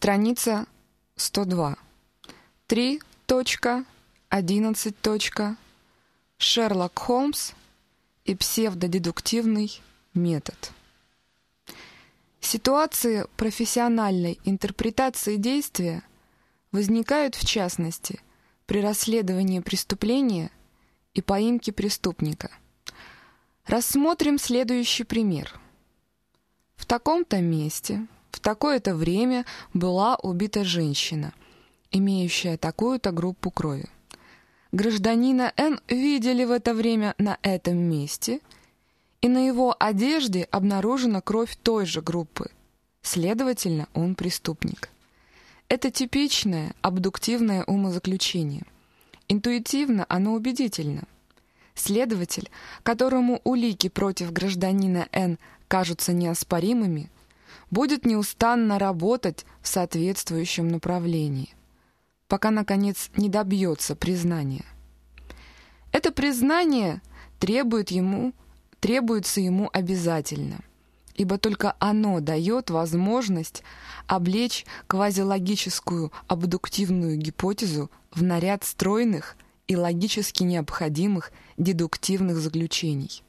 Страница 102. 3.11. Шерлок Холмс и псевдодедуктивный метод. Ситуации профессиональной интерпретации действия возникают в частности при расследовании преступления и поимке преступника. Рассмотрим следующий пример. В таком-то месте, в такое-то время была убита женщина, имеющая такую-то группу крови. Гражданина Н видели в это время на этом месте, и на его одежде обнаружена кровь той же группы. Следовательно, он преступник. Это типичное абдуктивное умозаключение. Интуитивно оно убедительно. Следователь, которому улики против гражданина Н кажутся неоспоримыми, будет неустанно работать в соответствующем направлении пока, наконец, не добьется признания. Это признание требует ему, требуется ему обязательно, ибо только оно дает возможность облечь квазилогическую абдуктивную гипотезу в наряд стройных и логически необходимых дедуктивных заключений.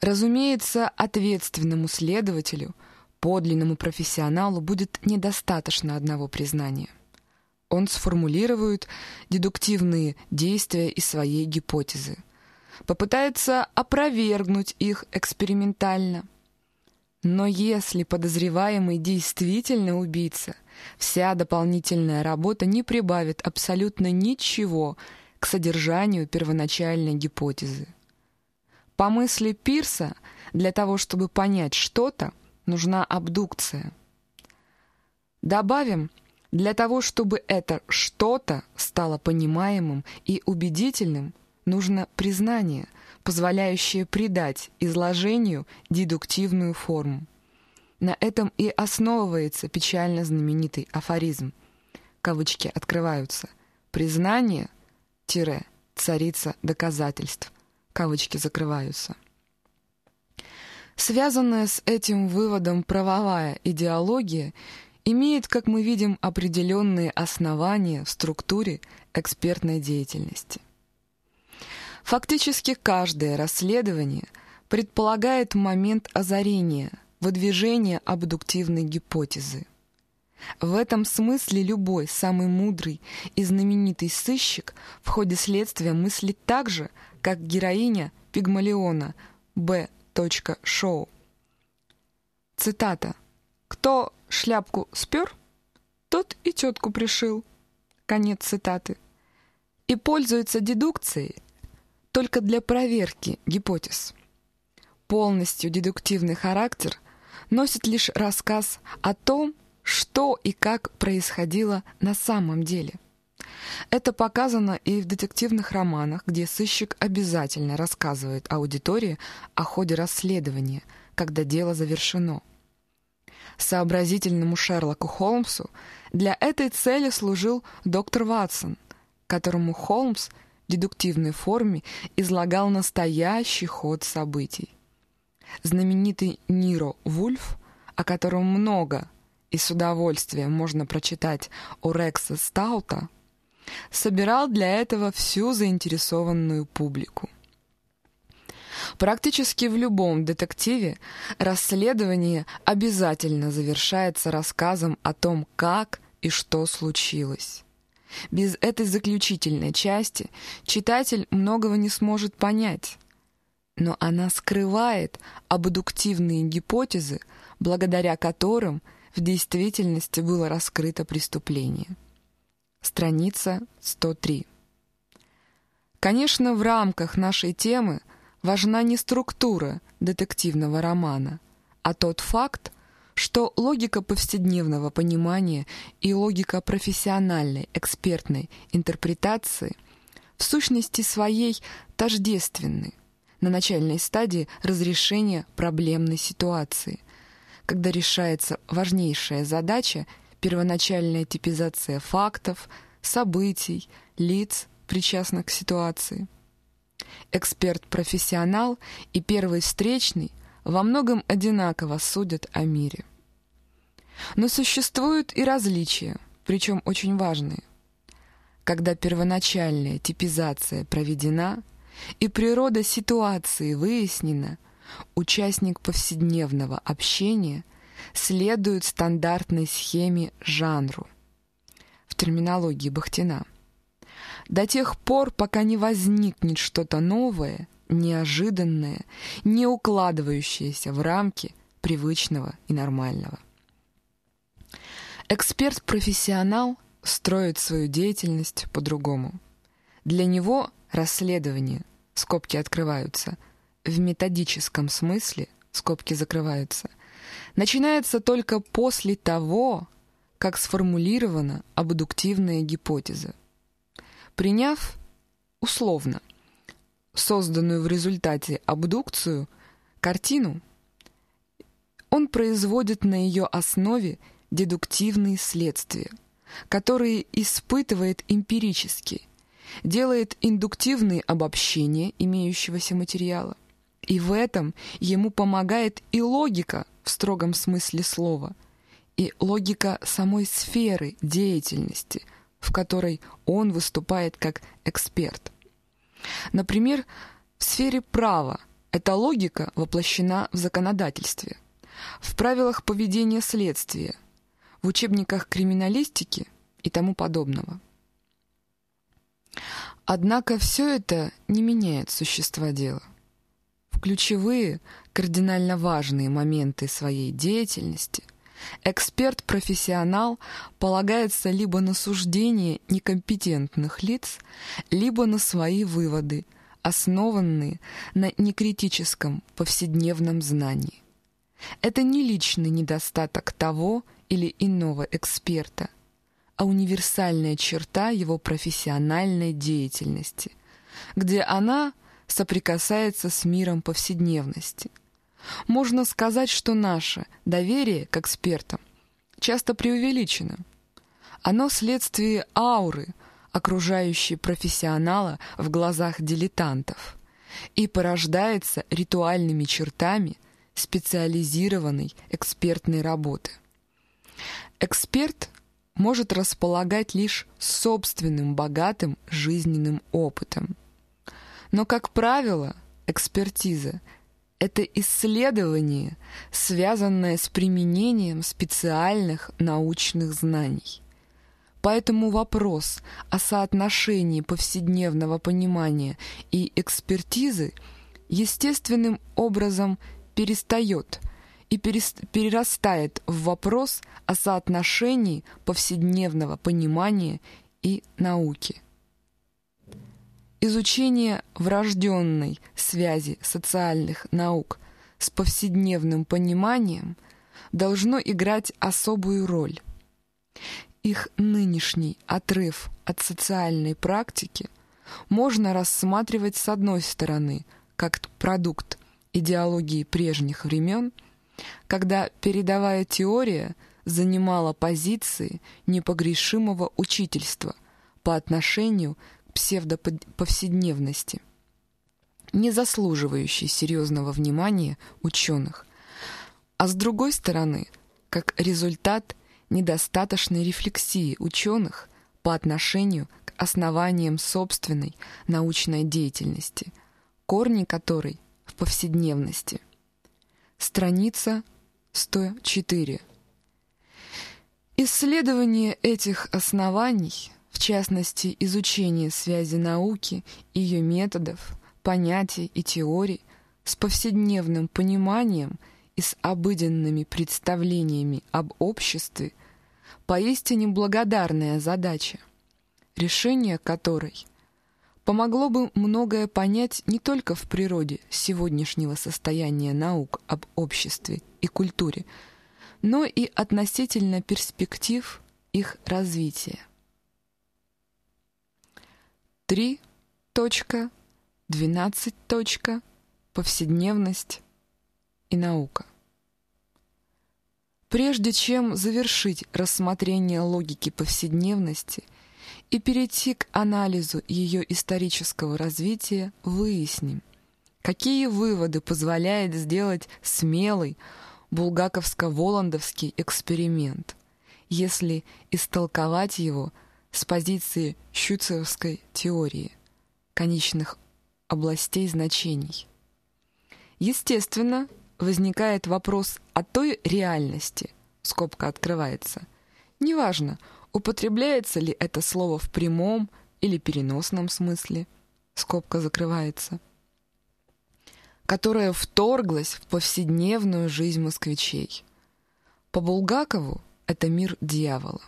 Разумеется, ответственному следователю, подлинному профессионалу будет недостаточно одного признания. Он сформулирует дедуктивные действия из своей гипотезы, попытается опровергнуть их экспериментально. Но если подозреваемый действительно убийца, вся дополнительная работа не прибавит абсолютно ничего к содержанию первоначальной гипотезы. По мысли Пирса, для того, чтобы понять что-то, нужна абдукция. Добавим, для того, чтобы это что-то стало понимаемым и убедительным, нужно признание, позволяющее придать изложению дедуктивную форму. На этом и основывается печально знаменитый афоризм. Кавычки открываются. Признание, царица доказательств. Кавычки закрываются. Связанная с этим выводом правовая идеология – имеет, как мы видим, определенные основания в структуре экспертной деятельности. Фактически каждое расследование предполагает момент озарения, выдвижения абдуктивной гипотезы. В этом смысле любой самый мудрый и знаменитый сыщик в ходе следствия мыслит так же, как героиня Пигмалиона Б. Шоу. Цитата. «Кто шляпку спер, тот и тетку пришил. Конец цитаты. И пользуется дедукцией только для проверки гипотез. Полностью дедуктивный характер носит лишь рассказ о том, что и как происходило на самом деле. Это показано и в детективных романах, где сыщик обязательно рассказывает аудитории о ходе расследования, когда дело завершено сообразительному Шерлоку Холмсу для этой цели служил доктор Ватсон, которому Холмс в дедуктивной форме излагал настоящий ход событий. Знаменитый Ниро Вульф, о котором много и с удовольствием можно прочитать у Рекса Стаута, собирал для этого всю заинтересованную публику. Практически в любом детективе расследование обязательно завершается рассказом о том, как и что случилось. Без этой заключительной части читатель многого не сможет понять, но она скрывает абдуктивные гипотезы, благодаря которым в действительности было раскрыто преступление. Страница 103. Конечно, в рамках нашей темы важна не структура детективного романа, а тот факт, что логика повседневного понимания и логика профессиональной экспертной интерпретации в сущности своей тождественны на начальной стадии разрешения проблемной ситуации, когда решается важнейшая задача первоначальная типизация фактов, событий, лиц, причастных к ситуации – Эксперт-профессионал и первый встречный во многом одинаково судят о мире. Но существуют и различия, причем очень важные. Когда первоначальная типизация проведена и природа ситуации выяснена, участник повседневного общения следует стандартной схеме жанру в терминологии Бахтина. До тех пор, пока не возникнет что-то новое, неожиданное, не укладывающееся в рамки привычного и нормального. Эксперт-профессионал строит свою деятельность по-другому. Для него расследование, скобки открываются, в методическом смысле, скобки закрываются, начинается только после того, как сформулирована абдуктивная гипотеза. Приняв, условно, созданную в результате абдукцию, картину, он производит на ее основе дедуктивные следствия, которые испытывает эмпирически, делает индуктивные обобщения имеющегося материала. И в этом ему помогает и логика в строгом смысле слова, и логика самой сферы деятельности, в которой он выступает как эксперт. Например, в сфере права эта логика воплощена в законодательстве, в правилах поведения следствия – в учебниках криминалистики и тому подобного. Однако все это не меняет существа дела. Ключевые, кардинально важные моменты своей деятельности эксперт-профессионал полагается либо на суждение некомпетентных лиц, либо на свои выводы, основанные на некритическом повседневном знании. Это не личный недостаток того или иного эксперта, а универсальная черта его профессиональной деятельности, где она соприкасается с миром повседневности. Можно сказать, что наше доверие к экспертам часто преувеличено. Оно следствие ауры, окружающей профессионала в глазах дилетантов, и порождается ритуальными чертами специализированной экспертной работы. Эксперт может располагать лишь собственным богатым жизненным опытом. Но, как правило, экспертиза — это исследование, связанное с применением специальных научных знаний. Поэтому вопрос о соотношении повседневного понимания и экспертизы естественным образом перестает и перерастает в вопрос о соотношении повседневного понимания и науки. Изучение врожденной связи социальных наук с повседневным пониманием должно играть особую роль. Их нынешний отрыв от социальной практики можно рассматривать с одной стороны как продукт идеологии прежних времен – когда передовая теория занимала позиции непогрешимого учительства по отношению к псевдоповседневности, не заслуживающей серьезного внимания ученых, а с другой стороны, как результат недостаточной рефлексии ученых по отношению к основаниям собственной научной деятельности, корни которой в повседневности – Страница 104. Исследование этих оснований, в частности, изучение связи науки, ее методов, понятий и теорий с повседневным пониманием и с обыденными представлениями об обществе, поистине благодарная задача, решение которой – помогло бы многое понять не только в природе сегодняшнего состояния наук об обществе и культуре, но и относительно перспектив их развития. 3.12. Повседневность и наука. Прежде чем завершить рассмотрение логики повседневности – и перейти к анализу ее исторического развития, выясним, какие выводы позволяет сделать смелый, булгаковско-воландовский эксперимент, если истолковать его с позиции щуцевской теории конечных областей значений. Естественно, возникает вопрос о той реальности, скобка открывается. Неважно, употребляется ли это слово в прямом или переносном смысле, скобка закрывается, которая вторглась в повседневную жизнь москвичей. По Булгакову это мир дьявола.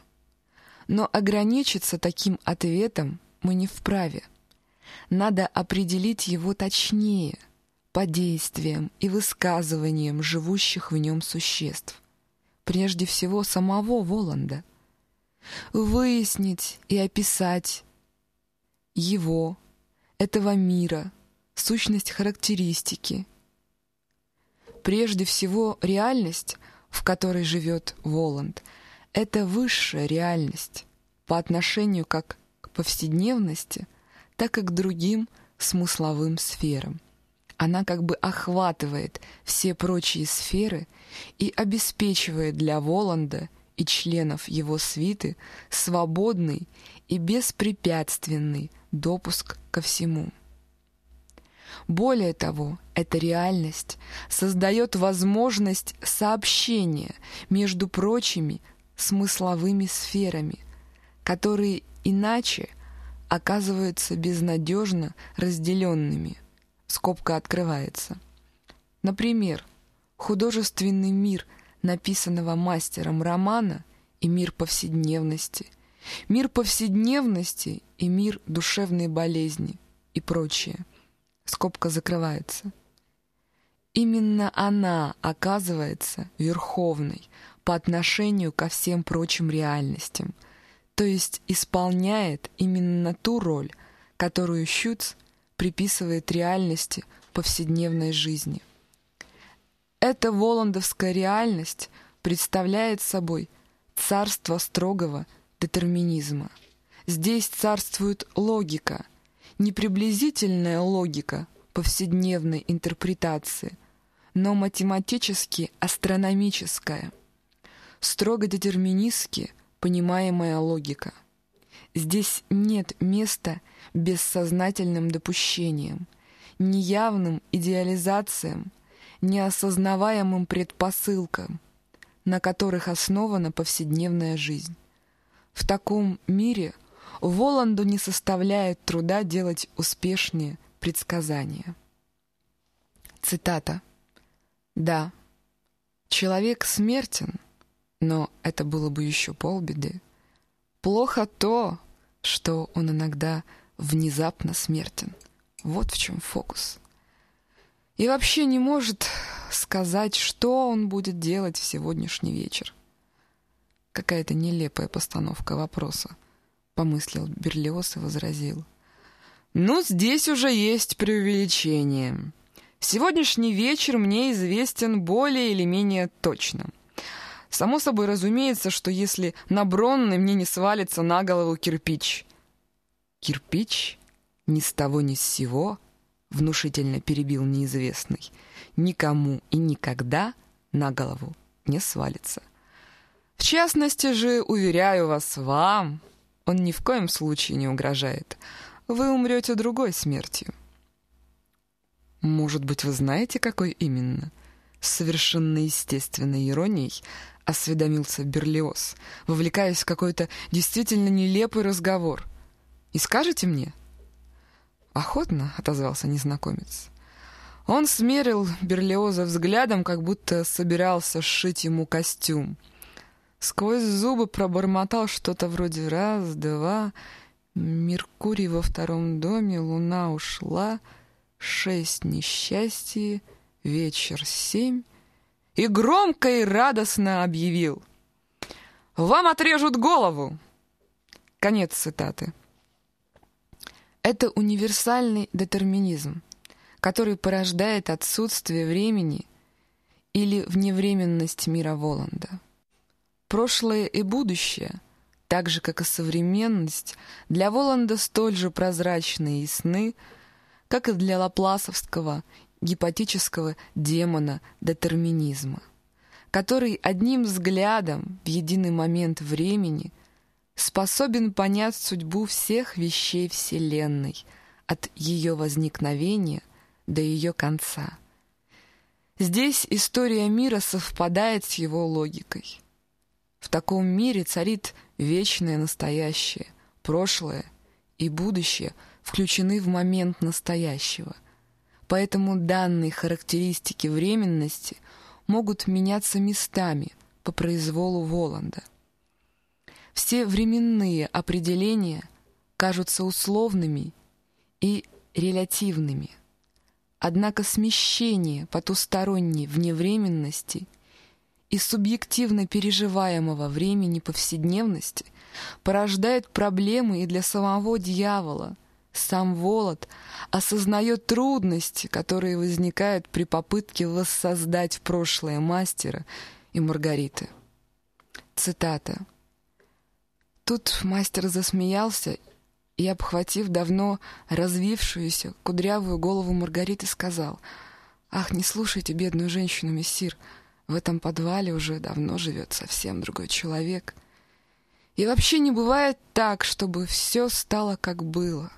Но ограничиться таким ответом мы не вправе. Надо определить его точнее, по действиям и высказываниям живущих в нем существ, прежде всего самого Воланда. Выяснить и описать его, этого мира, сущность характеристики. Прежде всего, реальность, в которой живет Воланд, это высшая реальность по отношению как к повседневности, так и к другим смысловым сферам. Она как бы охватывает все прочие сферы и обеспечивает для Воланда и членов его свиты свободный и беспрепятственный допуск ко всему. Более того, эта реальность создает возможность сообщения между прочими смысловыми сферами, которые иначе оказываются безнадежно разделенными. Скобка открывается. Например, художественный мир написанного мастером романа и мир повседневности, мир повседневности и мир душевной болезни и прочее. Скобка закрывается. Именно она оказывается верховной по отношению ко всем прочим реальностям, то есть исполняет именно ту роль, которую Щуц приписывает реальности повседневной жизни. Эта воландовская реальность представляет собой царство строгого детерминизма. Здесь царствует логика, не приблизительная логика повседневной интерпретации, но математически астрономическая, строго детерминистски понимаемая логика. Здесь нет места бессознательным допущениям, неявным идеализациям, неосознаваемым предпосылкам, на которых основана повседневная жизнь. В таком мире Воланду не составляет труда делать успешные предсказания. Цитата. «Да, человек смертен, но это было бы еще полбеды. Плохо то, что он иногда внезапно смертен. Вот в чем фокус. И вообще не может сказать, что он будет делать в сегодняшний вечер. Какая-то нелепая постановка вопроса, помыслил Берлиоз и возразил. Ну, здесь уже есть преувеличение. Сегодняшний вечер мне известен более или менее точно. Само собой разумеется, что если на Бронной мне не свалится на голову кирпич. Кирпич? Ни с того ни с сего, внушительно перебил неизвестный, никому и никогда на голову не свалится. В частности же, уверяю вас, вам он ни в коем случае не угрожает. Вы умрете другой смертью. Может быть, вы знаете, какой именно? С совершенно естественной иронией осведомился Берлиоз, вовлекаясь в какой-то действительно нелепый разговор. «И скажете мне?» «Охотно», — отозвался незнакомец. Он смерил Берлиоза взглядом, как будто собирался сшить ему костюм. Сквозь зубы пробормотал что-то вроде «раз, два», «Меркурий во втором доме, луна ушла», «шесть несчастье», «вечер семь», и громко и радостно объявил «Вам отрежут голову!» Конец цитаты. Это универсальный детерминизм, который порождает отсутствие времени или вневременность мира Воланда. Прошлое и будущее, так же, как и современность, для Воланда столь же прозрачны и ясны, как и для лапласовского гипотического демона детерминизма. который одним взглядом в единый момент времени способен понять судьбу всех вещей Вселенной от ее возникновения до ее конца. Здесь история мира совпадает с его логикой. В таком мире царит вечное настоящее, прошлое и будущее включены в момент настоящего. Поэтому данные характеристики временности могут меняться местами по произволу Воланда. Все временные определения кажутся условными и релятивными. Однако смещение потусторонней вневременности и субъективно переживаемого времени повседневности порождает проблемы и для самого дьявола. Сам Волод осознает трудности, которые возникают при попытке воссоздать прошлое мастера и Маргариты. Цитата. Тут мастер засмеялся и, обхватив давно развившуюся кудрявую голову Маргариты, сказал, «Ах, не слушайте бедную женщину, мессир, в этом подвале уже давно живет совсем другой человек. И вообще не бывает так, чтобы все стало как было».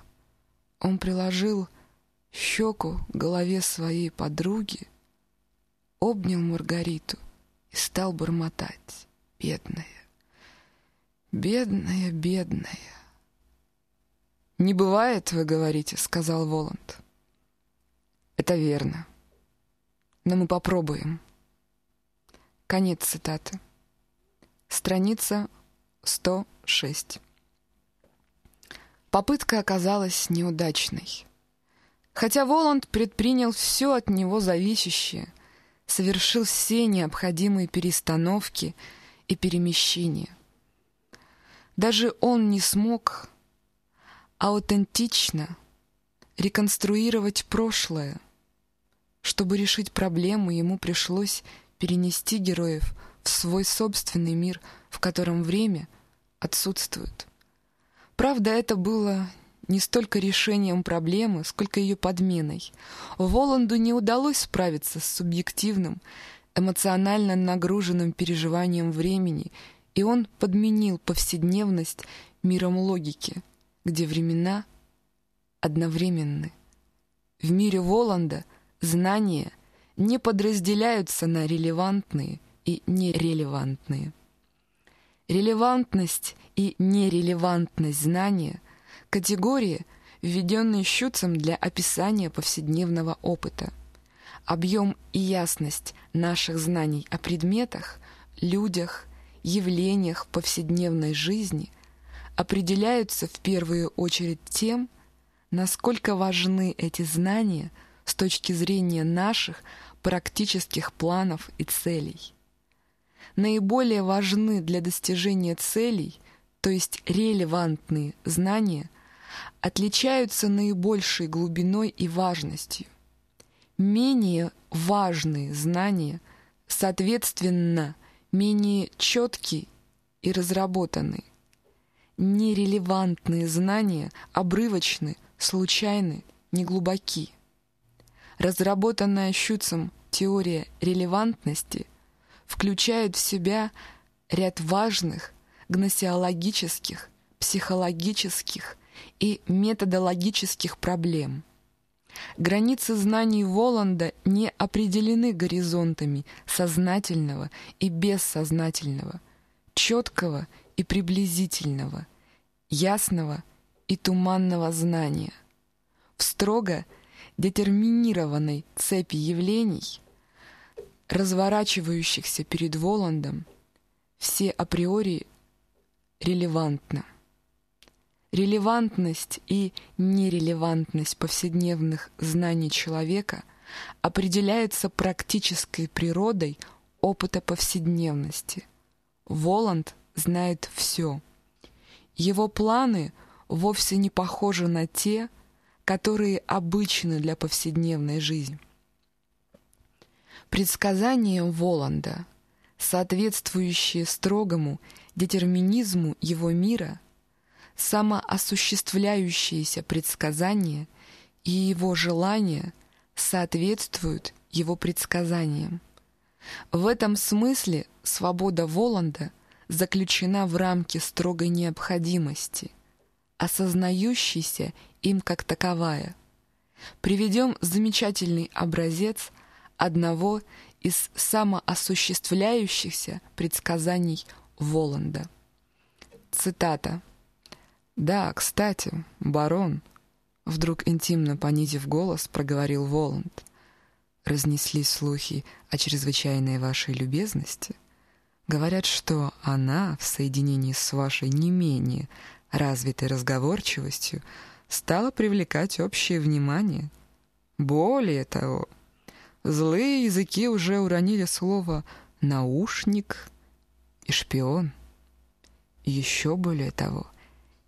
Он приложил щеку к голове своей подруги, обнял Маргариту и стал бормотать, бедная. Бедная, бедная. «Не бывает, вы говорите», — сказал Воланд. «Это верно. Но мы попробуем». Конец цитаты. Страница 106. Попытка оказалась неудачной. Хотя Воланд предпринял все от него зависящее, совершил все необходимые перестановки и перемещения — даже он не смог аутентично реконструировать прошлое. Чтобы решить проблему, ему пришлось перенести героев в свой собственный мир, в котором время отсутствует. Правда, это было не столько решением проблемы, сколько ее подменой. Воланду не удалось справиться с субъективным, эмоционально нагруженным переживанием времени и он подменил повседневность миром логики, где времена одновременны. В мире Воланда знания не подразделяются на релевантные и нерелевантные. Релевантность и нерелевантность знания — категории, введенные Щуцем для описания повседневного опыта. Объем и ясность наших знаний о предметах, людях, явлениях повседневной жизни определяются в первую очередь тем, насколько важны эти знания с точки зрения наших практических планов и целей. Наиболее важны для достижения целей, то есть релевантные знания, отличаются наибольшей глубиной и важностью. Менее важные знания, соответственно, менее четкий и разработанный. Нерелевантные знания обрывочны, случайны, неглубоки. Разработанная Щуцем теория релевантности включает в себя ряд важных гносеологических, психологических и методологических проблем – Границы знаний Воланда не определены горизонтами сознательного и бессознательного, четкого и приблизительного, ясного и туманного знания. В строго детерминированной цепи явлений, разворачивающихся перед Воландом, все априори релевантно. Релевантность и нерелевантность повседневных знаний человека определяется практической природой опыта повседневности. Воланд знает все. Его планы вовсе не похожи на те, которые обычны для повседневной жизни. Предсказания Воланда, соответствующие строгому детерминизму его мира, самоосуществляющиеся предсказания и его желания соответствуют его предсказаниям. В этом смысле свобода Воланда заключена в рамке строгой необходимости, осознающейся им как таковая. Приведем замечательный образец одного из самоосуществляющихся предсказаний Воланда. Цитата. «Да, кстати, барон», — вдруг интимно понизив голос, проговорил Воланд. «Разнесли слухи о чрезвычайной вашей любезности. Говорят, что она, в соединении с вашей не менее развитой разговорчивостью, стала привлекать общее внимание. Более того, злые языки уже уронили слово «наушник» и «шпион». Еще более того,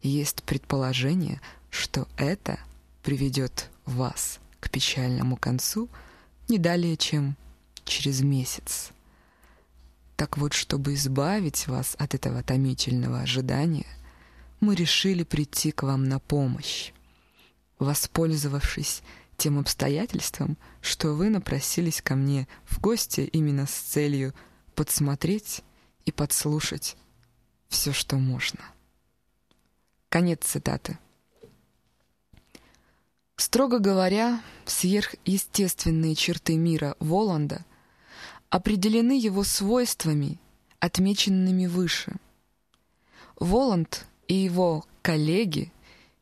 есть предположение, что это приведет вас к печальному концу не далее, чем через месяц. Так вот, чтобы избавить вас от этого томительного ожидания, мы решили прийти к вам на помощь, воспользовавшись тем обстоятельством, что вы напросились ко мне в гости именно с целью подсмотреть и подслушать все, что можно. Конец цитаты. Строго говоря, сверхъестественные черты мира Воланда определены его свойствами, отмеченными выше. Воланд и его коллеги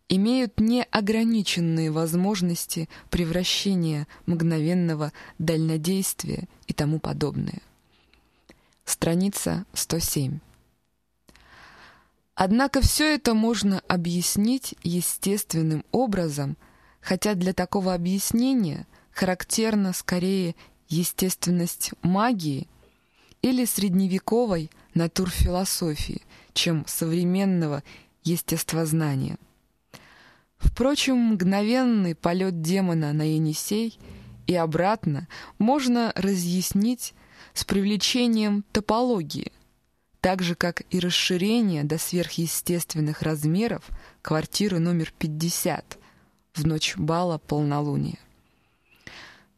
имеют неограниченные возможности превращения мгновенного дальнодействия и тому подобное. Страница 107. Однако все это можно объяснить естественным образом, хотя для такого объяснения характерна скорее естественность магии или средневековой натурфилософии, чем современного естествознания. Впрочем, мгновенный полет демона на Енисей и обратно можно разъяснить с привлечением топологии – так же, как и расширение до сверхъестественных размеров квартиры номер 50 в ночь бала полнолуния.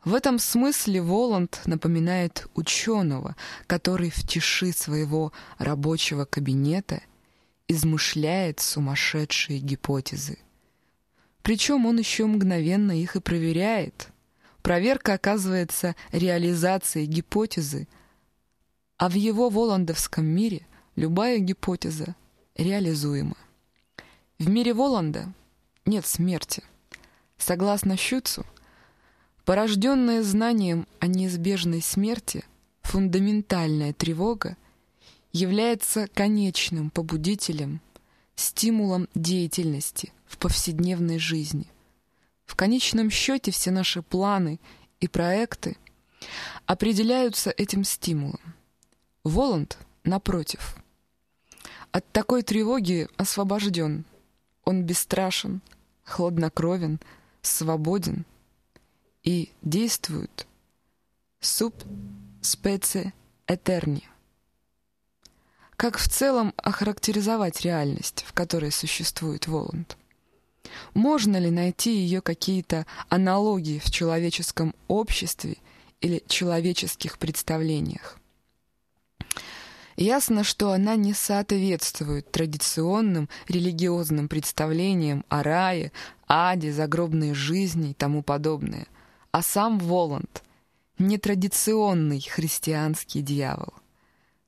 В этом смысле Воланд напоминает ученого, который в тиши своего рабочего кабинета измышляет сумасшедшие гипотезы. Причем он еще мгновенно их и проверяет. Проверка оказывается реализацией гипотезы – а в его воландовском мире любая гипотеза реализуема. В мире Воланда нет смерти. Согласно Щуцу, порожденная знанием о неизбежной смерти, фундаментальная тревога является конечным побудителем, стимулом деятельности в повседневной жизни. В конечном счете все наши планы и проекты определяются этим стимулом. Воланд, напротив, от такой тревоги освобожден. Он бесстрашен, хладнокровен, свободен и действует суб спеце этерни. Как в целом охарактеризовать реальность, в которой существует Воланд? Можно ли найти ее какие-то аналогии в человеческом обществе или человеческих представлениях? Ясно, что она не соответствует традиционным религиозным представлениям о рае, аде, загробной жизни и тому подобное. А сам Воланд — нетрадиционный христианский дьявол.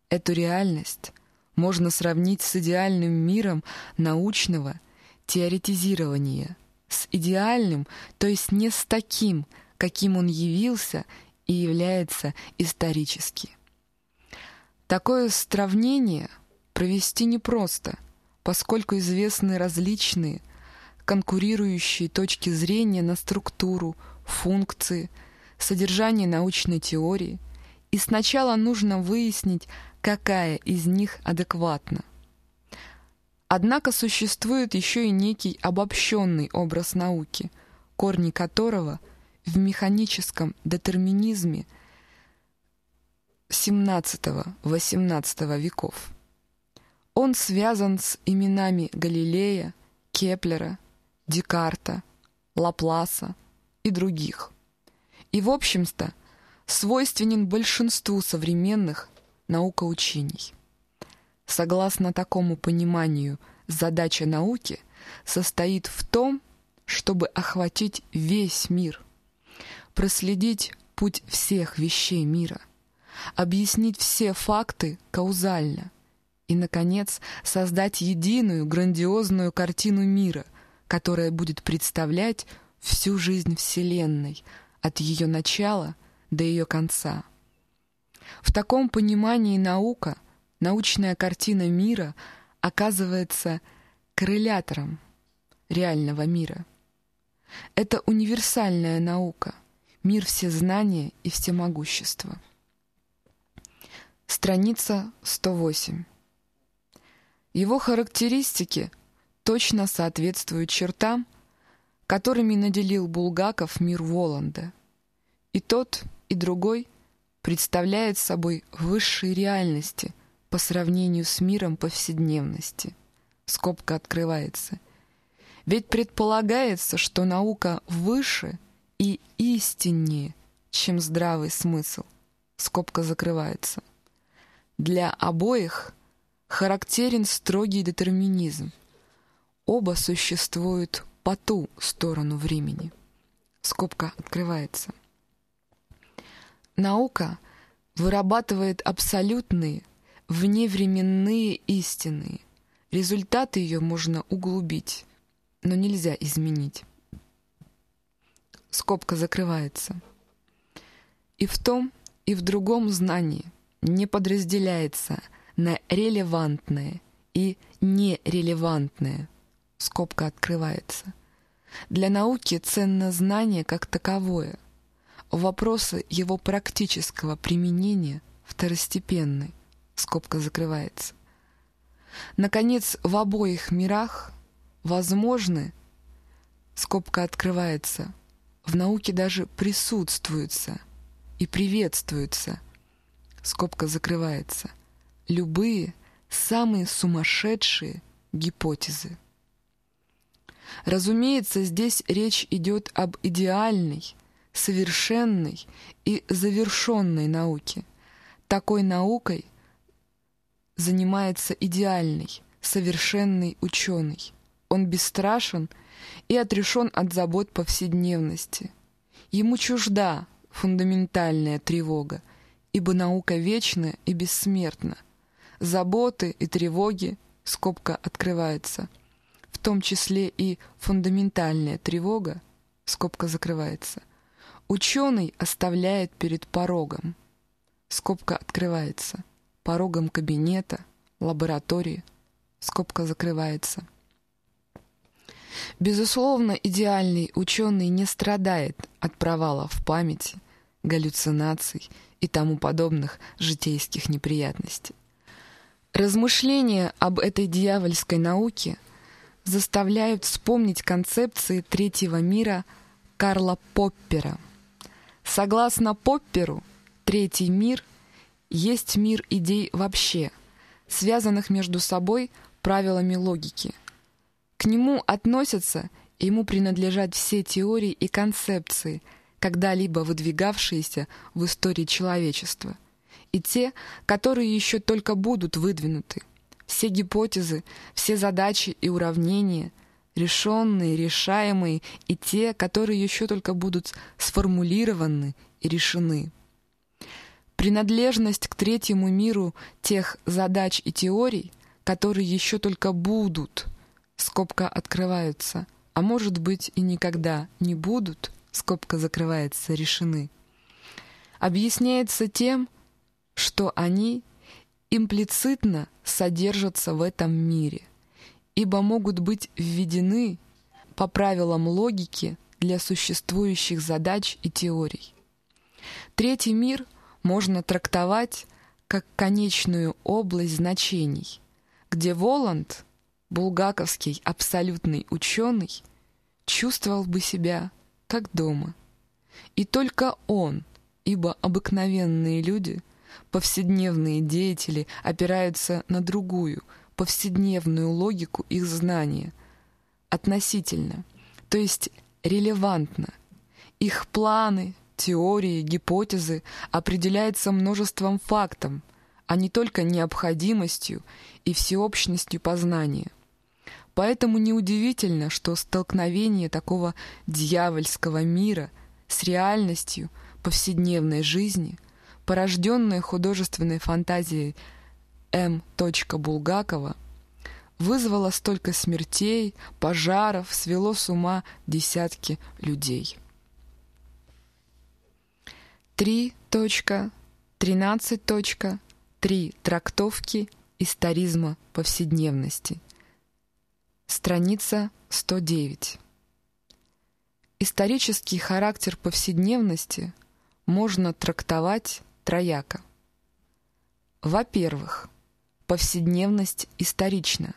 Эту реальность можно сравнить с идеальным миром научного теоретизирования, с идеальным, то есть не с таким, каким он явился и является исторически. Такое сравнение провести непросто, поскольку известны различные конкурирующие точки зрения на структуру, функции, содержание научной теории, и сначала нужно выяснить, какая из них адекватна. Однако существует еще и некий обобщенный образ науки, корни которого в механическом детерминизме – XVII-XVIII веков. Он связан с именами Галилея, Кеплера, Декарта, Лапласа и других. И, в общем-то, свойственен большинству современных наукоучений. Согласно такому пониманию, задача науки состоит в том, чтобы охватить весь мир, проследить путь всех вещей мира, объяснить все факты каузально и, наконец, создать единую грандиозную картину мира, которая будет представлять всю жизнь Вселенной от ее начала до ее конца. В таком понимании наука, научная картина мира оказывается коррелятором реального мира. Это универсальная наука, мир всезнания и всемогущества. Страница 108. Его характеристики точно соответствуют чертам, которыми наделил Булгаков мир Воланда. И тот, и другой представляют собой высшие реальности по сравнению с миром повседневности. Скобка открывается. Ведь предполагается, что наука выше и истиннее, чем здравый смысл. Скобка закрывается. Для обоих характерен строгий детерминизм. Оба существуют по ту сторону времени. Скобка открывается. Наука вырабатывает абсолютные, вневременные истины. Результаты ее можно углубить, но нельзя изменить. Скобка закрывается. И в том, и в другом знании не подразделяется на релевантное и нерелевантное. Скобка открывается. Для науки ценно знание как таковое. Вопросы его практического применения второстепенны. Скобка закрывается. Наконец, в обоих мирах возможны, скобка открывается, в науке даже присутствуются и приветствуются, скобка закрывается, любые самые сумасшедшие гипотезы. Разумеется, здесь речь идет об идеальной, совершенной и завершенной науке. Такой наукой занимается идеальный, совершенный ученый. Он бесстрашен и отрешен от забот повседневности. Ему чужда фундаментальная тревога, ибо наука вечна и бессмертна. Заботы и тревоги, скобка открывается, в том числе и фундаментальная тревога, скобка закрывается, ученый оставляет перед порогом, скобка открывается, порогом кабинета, лаборатории, скобка закрывается. Безусловно, идеальный ученый не страдает от провалов в памяти, галлюцинаций и тому подобных житейских неприятностей. Размышления об этой дьявольской науке заставляют вспомнить концепции третьего мира Карла Поппера. Согласно Попперу, третий мир есть мир идей вообще, связанных между собой правилами логики – к нему относятся и ему принадлежат все теории и концепции, когда-либо выдвигавшиеся в истории человечества, и те, которые еще только будут выдвинуты. Все гипотезы, все задачи и уравнения, решенные, решаемые, и те, которые еще только будут сформулированы и решены. Принадлежность к третьему миру тех задач и теорий, которые еще только будут – скобка открываются, а может быть и никогда не будут, скобка закрывается, решены, объясняется тем, что они имплицитно содержатся в этом мире, ибо могут быть введены по правилам логики для существующих задач и теорий. Третий мир можно трактовать как конечную область значений, где Воланд булгаковский абсолютный ученый чувствовал бы себя как дома. И только он, ибо обыкновенные люди, повседневные деятели опираются на другую, повседневную логику их знания, относительно, то есть релевантно. Их планы, теории, гипотезы определяется множеством фактов, а не только необходимостью и всеобщностью познания. Поэтому неудивительно, что столкновение такого дьявольского мира с реальностью повседневной жизни, порожденное художественной фантазией М. Булгакова, вызвало столько смертей, пожаров, свело с ума десятки людей. 3.13.3 Трактовки историзма повседневности. Страница 109. Исторический характер повседневности можно трактовать трояко. Во-первых, повседневность исторична,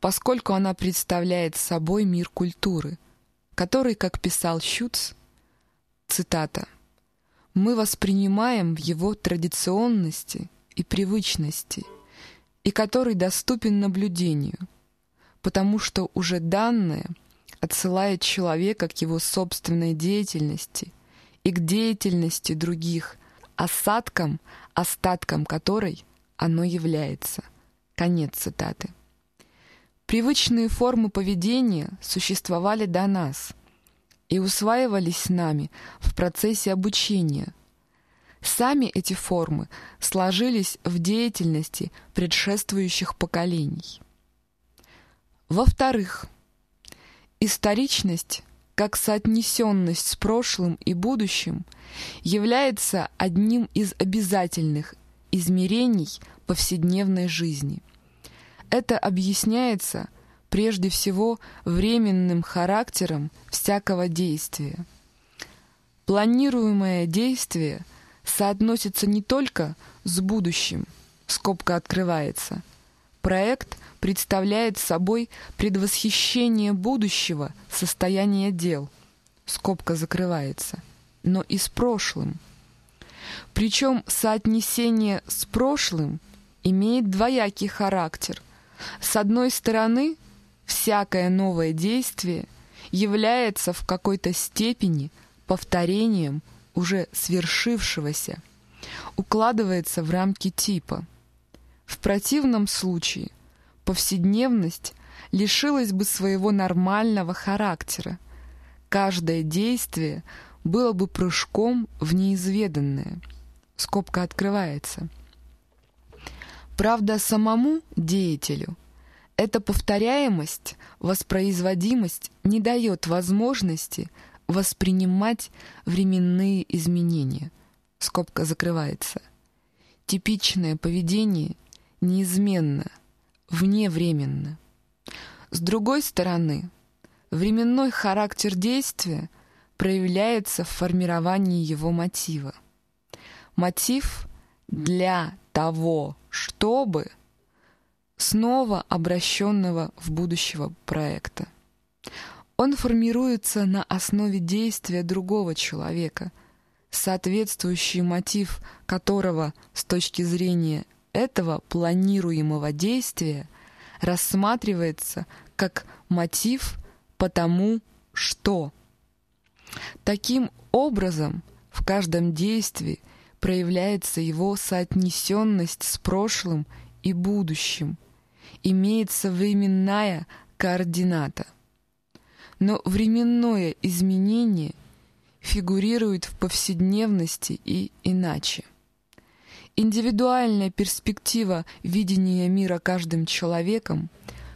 поскольку она представляет собой мир культуры, который, как писал Щуц, цитата, «мы воспринимаем в его традиционности и привычности, и который доступен наблюдению, потому что уже данное отсылает человека к его собственной деятельности и к деятельности других, осадкам, остаткам которой – оно является. Конец цитаты. Привычные формы поведения существовали до нас и усваивались с нами в процессе обучения. Сами эти формы сложились в деятельности предшествующих поколений. Во-вторых, историчность, как соотнесенность с прошлым и будущим, является одним из обязательных измерений повседневной жизни. Это объясняется прежде всего временным характером всякого действия. Планируемое действие соотносится не только с будущим, скобка открывается. Проект представляет собой предвосхищение будущего состояния дел, скобка закрывается, но и с прошлым – причем соотнесение с прошлым имеет двоякий характер. С одной стороны, всякое новое действие является в какой-то степени повторением уже свершившегося, укладывается в рамки типа. В противном случае повседневность лишилась бы своего нормального характера. Каждое действие было бы прыжком в неизведанное. Скобка открывается. Правда, самому деятелю эта повторяемость, воспроизводимость не дает возможности воспринимать временные изменения. Скобка закрывается. Типичное поведение неизменно, вневременно. С другой стороны, временной характер действия проявляется в формировании его мотива. Мотив для того, чтобы снова обращенного в будущего проекта. Он формируется на основе действия другого человека, соответствующий мотив которого с точки зрения этого планируемого действия рассматривается как мотив потому что. Таким образом, в каждом действии проявляется его соотнесенность с прошлым и будущим, имеется временная координата. Но временное изменение фигурирует в повседневности и иначе. Индивидуальная перспектива видения мира каждым человеком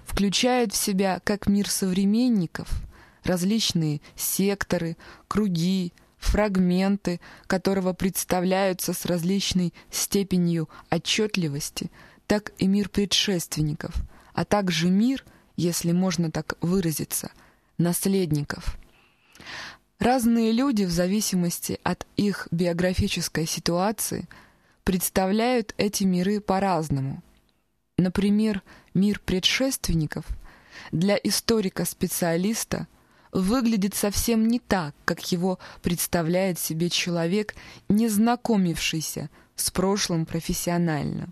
включает в себя как мир современников – различные секторы, круги, фрагменты, которого представляются с различной степенью отчетливости, так и мир предшественников, а также мир, если можно так выразиться, наследников. Разные люди в зависимости от их биографической ситуации представляют эти миры по-разному. Например, мир предшественников для историка-специалиста – выглядит совсем не так, как его представляет себе человек, не знакомившийся с прошлым профессионально.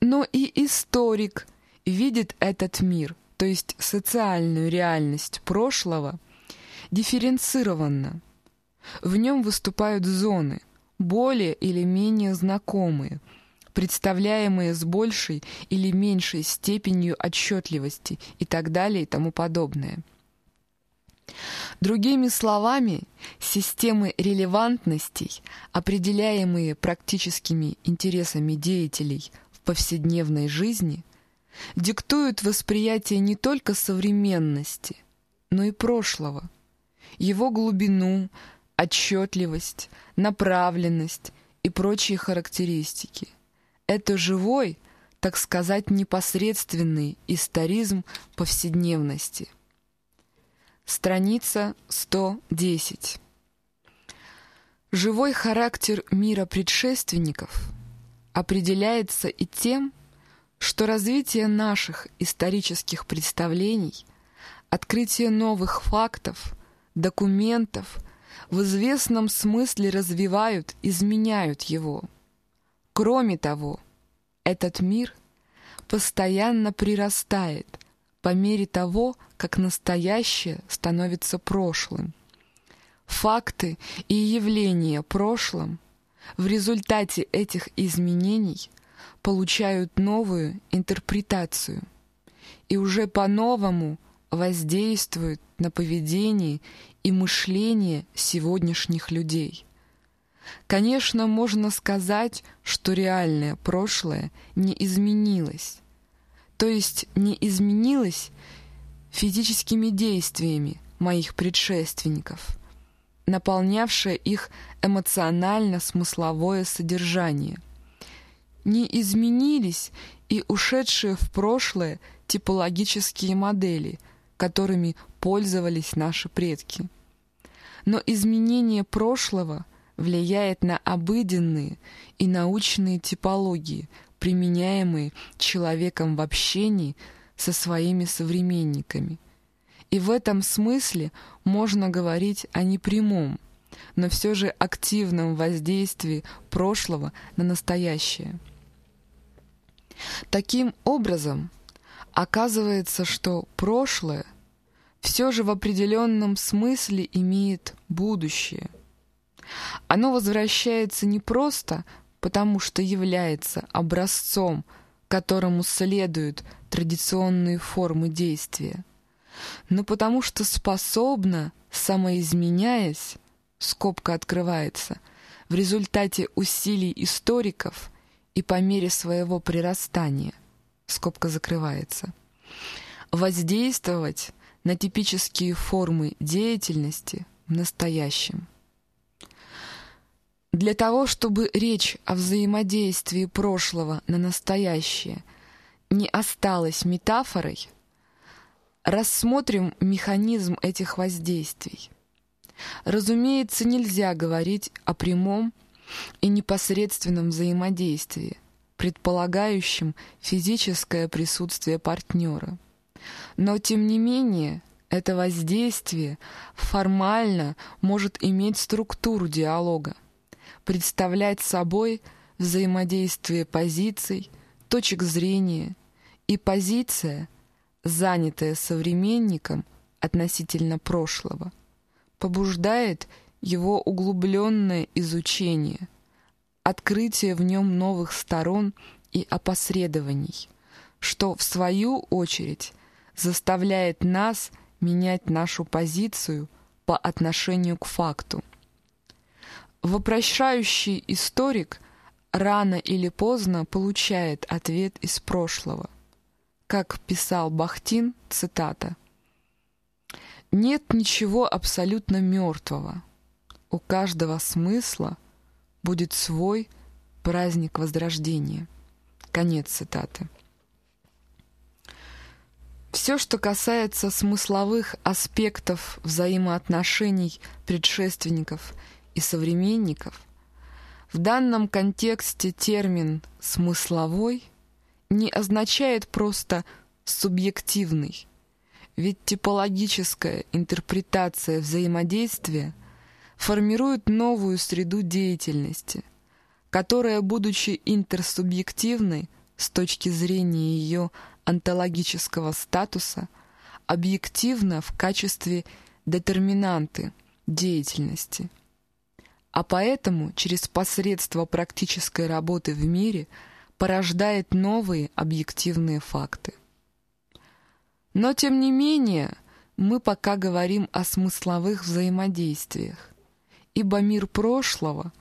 Но и историк видит этот мир, то есть социальную реальность прошлого, дифференцированно. В нем выступают зоны, более или менее знакомые, представляемые с большей или меньшей степенью отчетливости и так далее и тому подобное. Другими словами, системы релевантностей, определяемые практическими интересами деятелей в повседневной жизни, диктуют восприятие не только современности, но и прошлого, его глубину, отчетливость, направленность и прочие характеристики. Это живой, так сказать, непосредственный историзм повседневности – Страница 110. Живой характер мира предшественников определяется и тем, что развитие наших исторических представлений, открытие новых фактов, документов в известном смысле развивают, изменяют его. Кроме того, этот мир постоянно прирастает – по мере того, как настоящее становится прошлым. Факты и явления прошлым в результате этих изменений получают новую интерпретацию и уже по-новому воздействуют на поведение и мышление сегодняшних людей. Конечно, можно сказать, что реальное прошлое не изменилось, то есть не изменилось физическими действиями моих предшественников, наполнявшее их эмоционально-смысловое содержание. Не изменились и ушедшие в прошлое типологические модели, которыми пользовались наши предки. Но изменение прошлого влияет на обыденные и научные типологии – применяемые человеком в общении со своими современниками. И в этом смысле можно говорить о непрямом, но все же активном воздействии прошлого на настоящее. Таким образом, оказывается, что прошлое все же в определенном смысле имеет будущее. Оно возвращается не просто потому что является образцом, которому следуют традиционные формы действия, но потому что способна, самоизменяясь, скобка открывается, в результате усилий историков и по мере своего прирастания, скобка закрывается, воздействовать на типические формы деятельности в настоящем. Для того, чтобы речь о взаимодействии прошлого на настоящее не осталась метафорой, рассмотрим механизм этих воздействий. Разумеется, нельзя говорить о прямом и непосредственном взаимодействии, предполагающем физическое присутствие партнера. Но, тем не менее, это воздействие формально может иметь структуру диалога представлять собой взаимодействие позиций, точек зрения, и позиция, занятая современником относительно прошлого, побуждает его углубленное изучение, открытие в нем новых сторон и опосредований, что, в свою очередь, заставляет нас менять нашу позицию по отношению к факту. Вопрошающий историк рано или поздно получает ответ из прошлого. Как писал Бахтин, цитата, «Нет ничего абсолютно мертвого. У каждого смысла будет свой праздник Возрождения». Конец цитаты. Все, что касается смысловых аспектов взаимоотношений предшественников – и современников, в данном контексте термин «смысловой» не означает просто «субъективный», ведь типологическая интерпретация взаимодействия формирует новую среду деятельности, которая, будучи интерсубъективной с точки зрения ее онтологического статуса, объективна в качестве детерминанты деятельности – а поэтому через посредство практической работы в мире порождает новые объективные факты. Но, тем не менее, мы пока говорим о смысловых взаимодействиях, ибо мир прошлого,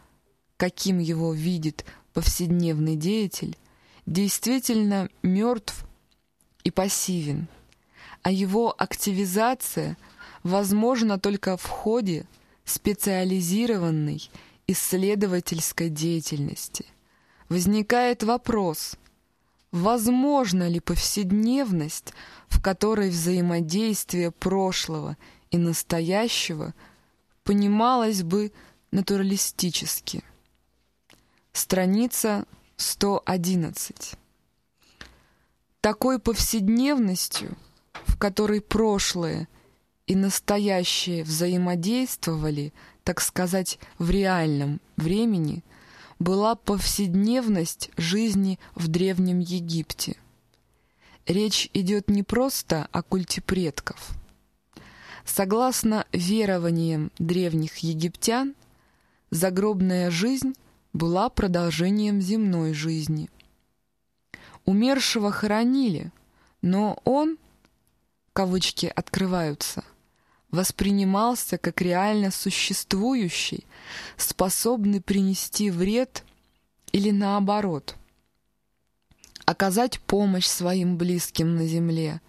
каким его видит повседневный деятель, действительно мертв и пассивен, а его активизация возможна только в ходе специализированной исследовательской деятельности. Возникает вопрос, возможно ли повседневность, в которой взаимодействие прошлого и настоящего понималось бы натуралистически. Страница 111. Такой повседневностью, в которой прошлое и настоящее взаимодействовали, так сказать, в реальном времени, была повседневность жизни в Древнем Египте. Речь идет не просто о культе предков. Согласно верованиям древних египтян, загробная жизнь была продолжением земной жизни. Умершего хоронили, но он, кавычки открываются – воспринимался как реально существующий, способный принести вред или наоборот, оказать помощь своим близким на земле.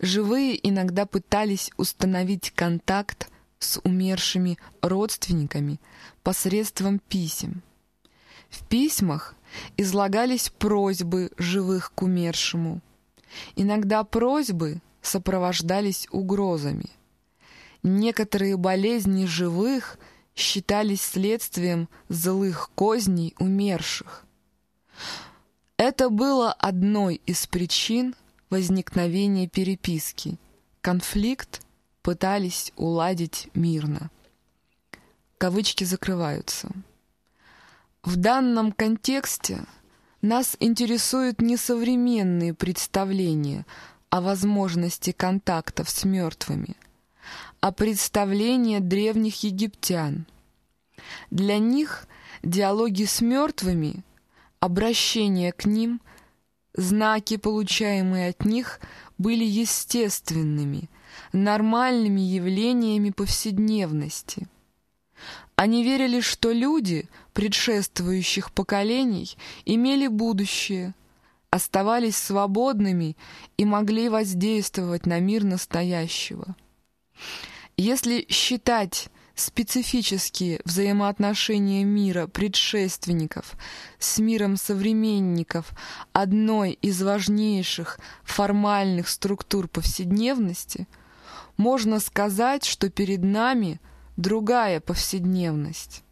Живые иногда пытались установить контакт с умершими родственниками посредством писем. В письмах излагались просьбы живых к умершему. Иногда просьбы сопровождались угрозами – Некоторые болезни живых считались следствием злых козней умерших. Это было одной из причин возникновения переписки. Конфликт пытались уладить мирно. Кавычки закрываются. В данном контексте нас интересуют не современные представления о возможности контактов с мертвыми, а представления древних египтян. Для них диалоги с мертвыми, обращение к ним, знаки, получаемые от них, были естественными, нормальными явлениями повседневности. Они верили, что люди предшествующих поколений имели будущее, оставались свободными и могли воздействовать на мир настоящего. Если считать специфические взаимоотношения мира предшественников с миром современников одной из важнейших формальных структур повседневности, можно сказать, что перед нами другая повседневность.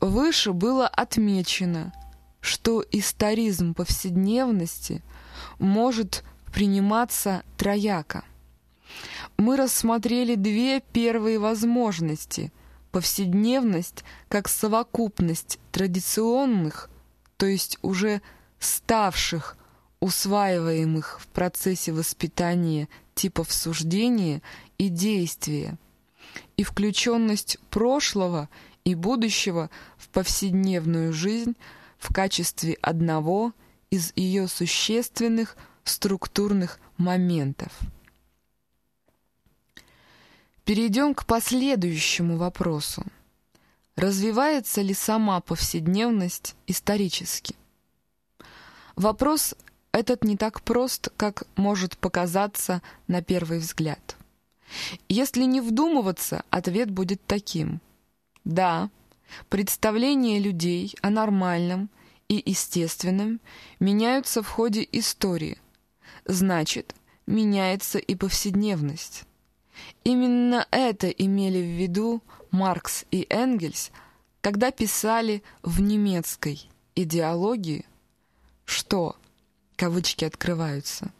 Выше было отмечено, что историзм повседневности может приниматься трояко – мы рассмотрели две первые возможности – повседневность как совокупность традиционных, то есть уже ставших, усваиваемых в процессе воспитания типов суждения и действия, и включенность прошлого и будущего в повседневную жизнь в качестве одного из ее существенных структурных моментов. Перейдем к последующему вопросу. Развивается ли сама повседневность исторически? Вопрос этот не так прост, как может показаться на первый взгляд. Если не вдумываться, ответ будет таким. Да, представления людей о нормальном и естественном меняются в ходе истории. Значит, меняется и повседневность. Именно это имели в виду Маркс и Энгельс, когда писали в немецкой идеологии, что, кавычки открываются,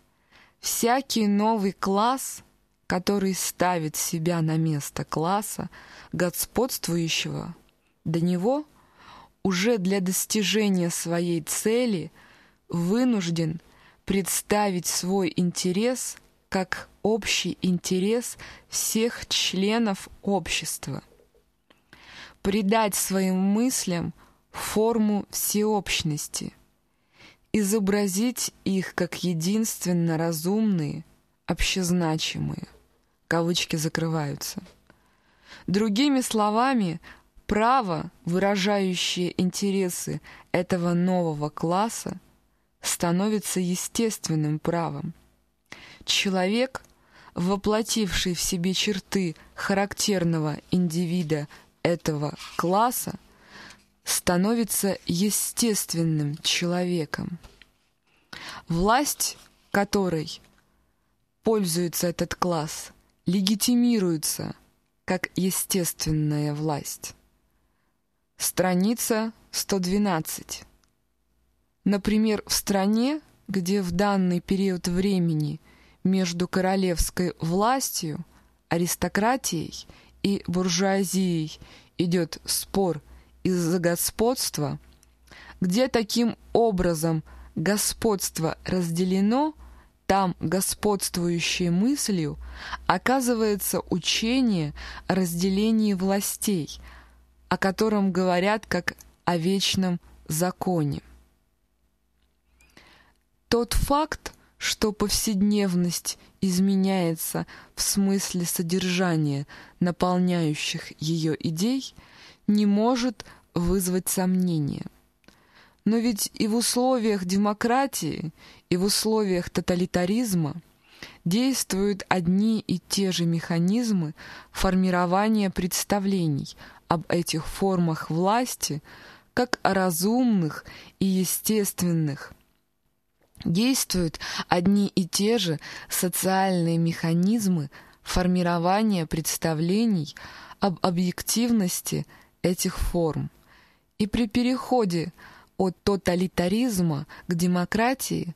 «всякий новый класс, который ставит себя на место класса, господствующего, до него уже для достижения своей цели вынужден представить свой интерес как общий интерес всех членов общества. придать своим мыслям форму всеобщности, изобразить их как единственно разумные, общезначимые. Кавычки закрываются. Другими словами, право, выражающее интересы этого нового класса, становится естественным правом. Человек, воплотивший в себе черты характерного индивида этого класса, становится естественным человеком. Власть, которой пользуется этот класс, легитимируется как естественная власть. Страница 112. Например, в стране, где в данный период времени между королевской властью, аристократией и буржуазией идет спор из-за господства, где таким образом господство разделено, там господствующей мыслью оказывается учение о разделении властей, о котором говорят как о вечном законе. Тот факт, что повседневность изменяется в смысле содержания наполняющих ее идей, не может вызвать сомнения. Но ведь и в условиях демократии, и в условиях тоталитаризма действуют одни и те же механизмы формирования представлений об этих формах власти, как о разумных и естественных – действуют одни и те же социальные механизмы формирования представлений об объективности этих форм. И при переходе от тоталитаризма к демократии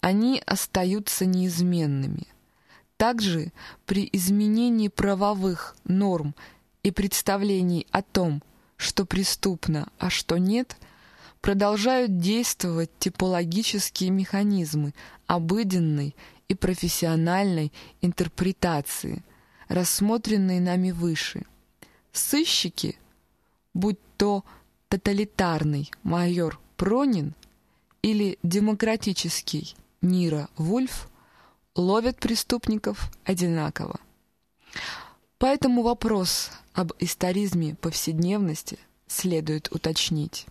они остаются неизменными. Также при изменении правовых норм и представлений о том, что преступно, а что нет – продолжают действовать типологические механизмы обыденной и профессиональной интерпретации, рассмотренные нами выше. Сыщики, будь то тоталитарный майор Пронин или демократический Нира Вульф, ловят преступников одинаково. Поэтому вопрос об историзме повседневности следует уточнить.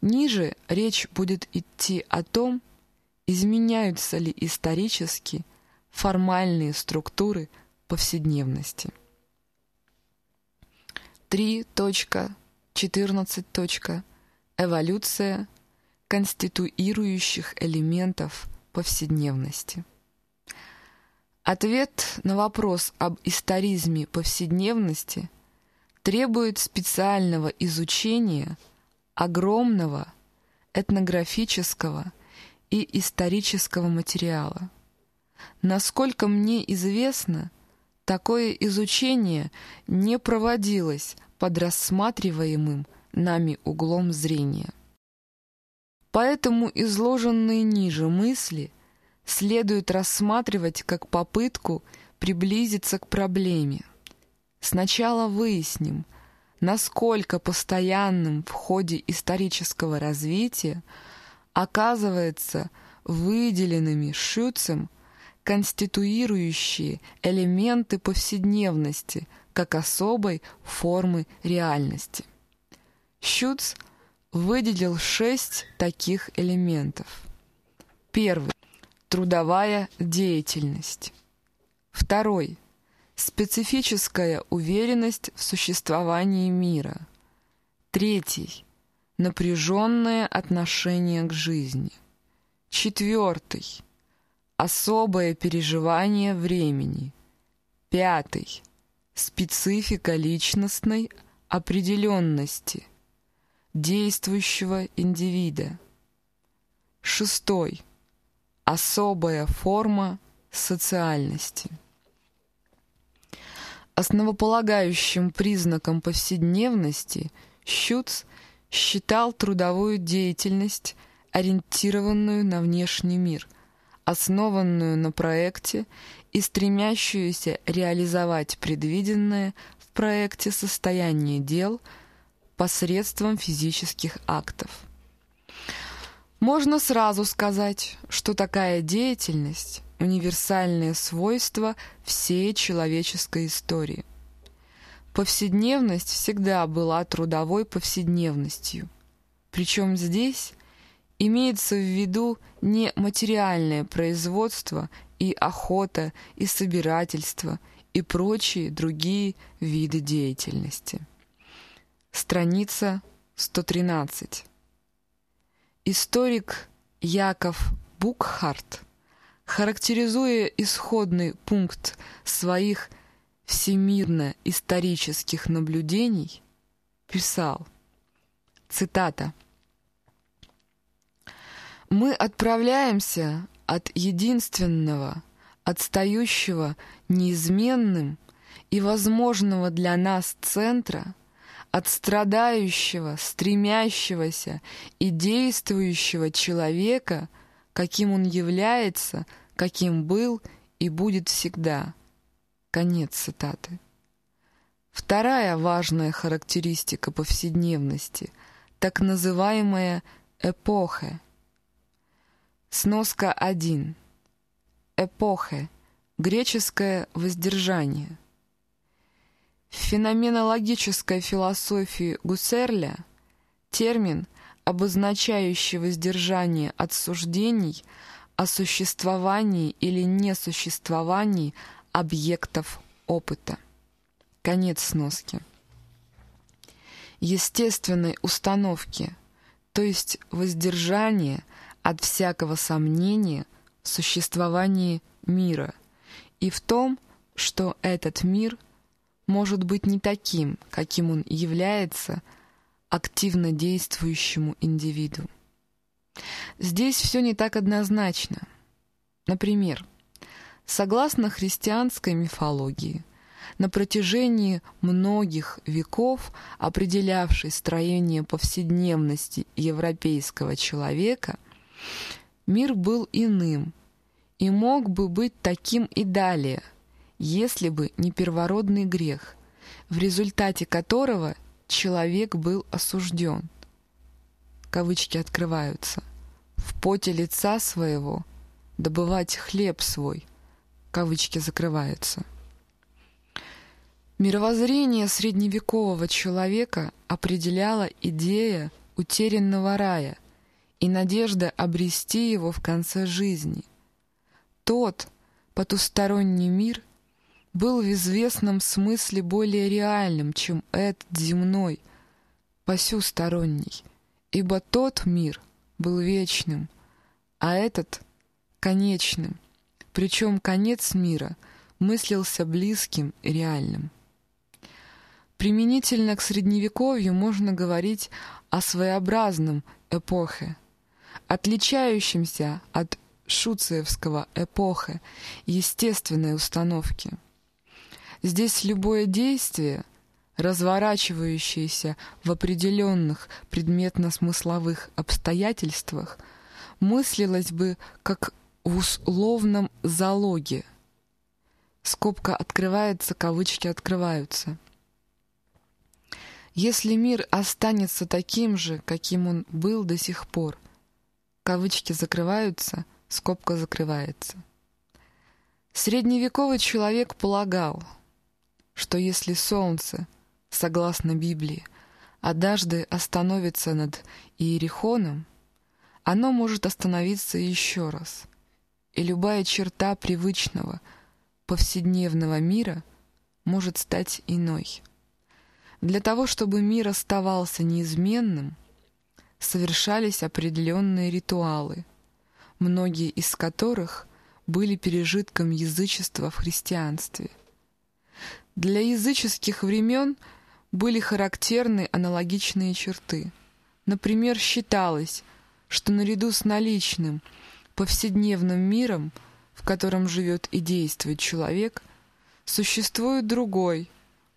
Ниже речь будет идти о том, изменяются ли исторически формальные структуры повседневности. 3.14. Эволюция конституирующих элементов повседневности. Ответ на вопрос об историзме повседневности требует специального изучения – огромного этнографического и исторического материала. Насколько мне известно, такое изучение не проводилось под рассматриваемым нами углом зрения. Поэтому изложенные ниже мысли следует рассматривать как попытку приблизиться к проблеме. Сначала выясним, насколько постоянным в ходе исторического развития оказывается выделенными Шюцем конституирующие элементы повседневности как особой формы реальности. Шюц выделил шесть таких элементов. Первый – трудовая деятельность. Второй – Специфическая уверенность в существовании мира. Третий. Напряженное отношение к жизни. Четвертый. Особое переживание времени. Пятый. Специфика личностной определенности действующего индивида. Шестой. Особая форма социальности. Основополагающим признаком повседневности Щуц считал трудовую деятельность, ориентированную на внешний мир, основанную на проекте и стремящуюся реализовать предвиденное в проекте состояние дел посредством физических актов. Можно сразу сказать, что такая деятельность – универсальное свойство всей человеческой истории. Повседневность всегда была трудовой повседневностью. Причем здесь имеется в виду не материальное производство и охота, и собирательство, и прочие другие виды деятельности. Страница 113. Историк Яков Букхарт, характеризуя исходный пункт своих всемирно-исторических наблюдений, писал, цитата, «Мы отправляемся от единственного, отстающего, неизменным и возможного для нас центра – от страдающего, стремящегося и действующего человека, каким он является, каким был и будет всегда. Конец цитаты. Вторая важная характеристика повседневности — так называемая эпоха. Сноска 1. Эпоха — греческое воздержание — в феноменологической философии Гуссерля термин, обозначающий воздержание от суждений о существовании или несуществовании объектов опыта. Конец сноски. Естественной установки, то есть воздержание от всякого сомнения в существовании мира и в том, что этот мир – может быть не таким, каким он является активно действующему индивиду. Здесь все не так однозначно. Например, согласно христианской мифологии, на протяжении многих веков определявшей строение повседневности европейского человека, мир был иным и мог бы быть таким и далее – если бы не первородный грех, в результате которого человек был осужден. Кавычки открываются. В поте лица своего добывать хлеб свой. Кавычки закрываются. Мировоззрение средневекового человека определяла идея утерянного рая и надежда обрести его в конце жизни. Тот потусторонний мир — был в известном смысле более реальным, чем этот земной, посюсторонний, ибо тот мир был вечным, а этот — конечным, причем конец мира мыслился близким и реальным. Применительно к Средневековью можно говорить о своеобразном эпохе, отличающемся от шуциевского эпохи естественной установки — Здесь любое действие, разворачивающееся в определенных предметно-смысловых обстоятельствах, мыслилось бы как в условном залоге. Скобка открывается, кавычки открываются. Если мир останется таким же, каким он был до сих пор, кавычки закрываются, скобка закрывается. Средневековый человек полагал — что если солнце, согласно Библии, однажды остановится над Иерихоном, оно может остановиться еще раз, и любая черта привычного, повседневного мира может стать иной. Для того, чтобы мир оставался неизменным, совершались определенные ритуалы, многие из которых были пережитком язычества в христианстве – для языческих времен были характерны аналогичные черты. Например, считалось, что наряду с наличным повседневным миром, в котором живет и действует человек, существует другой,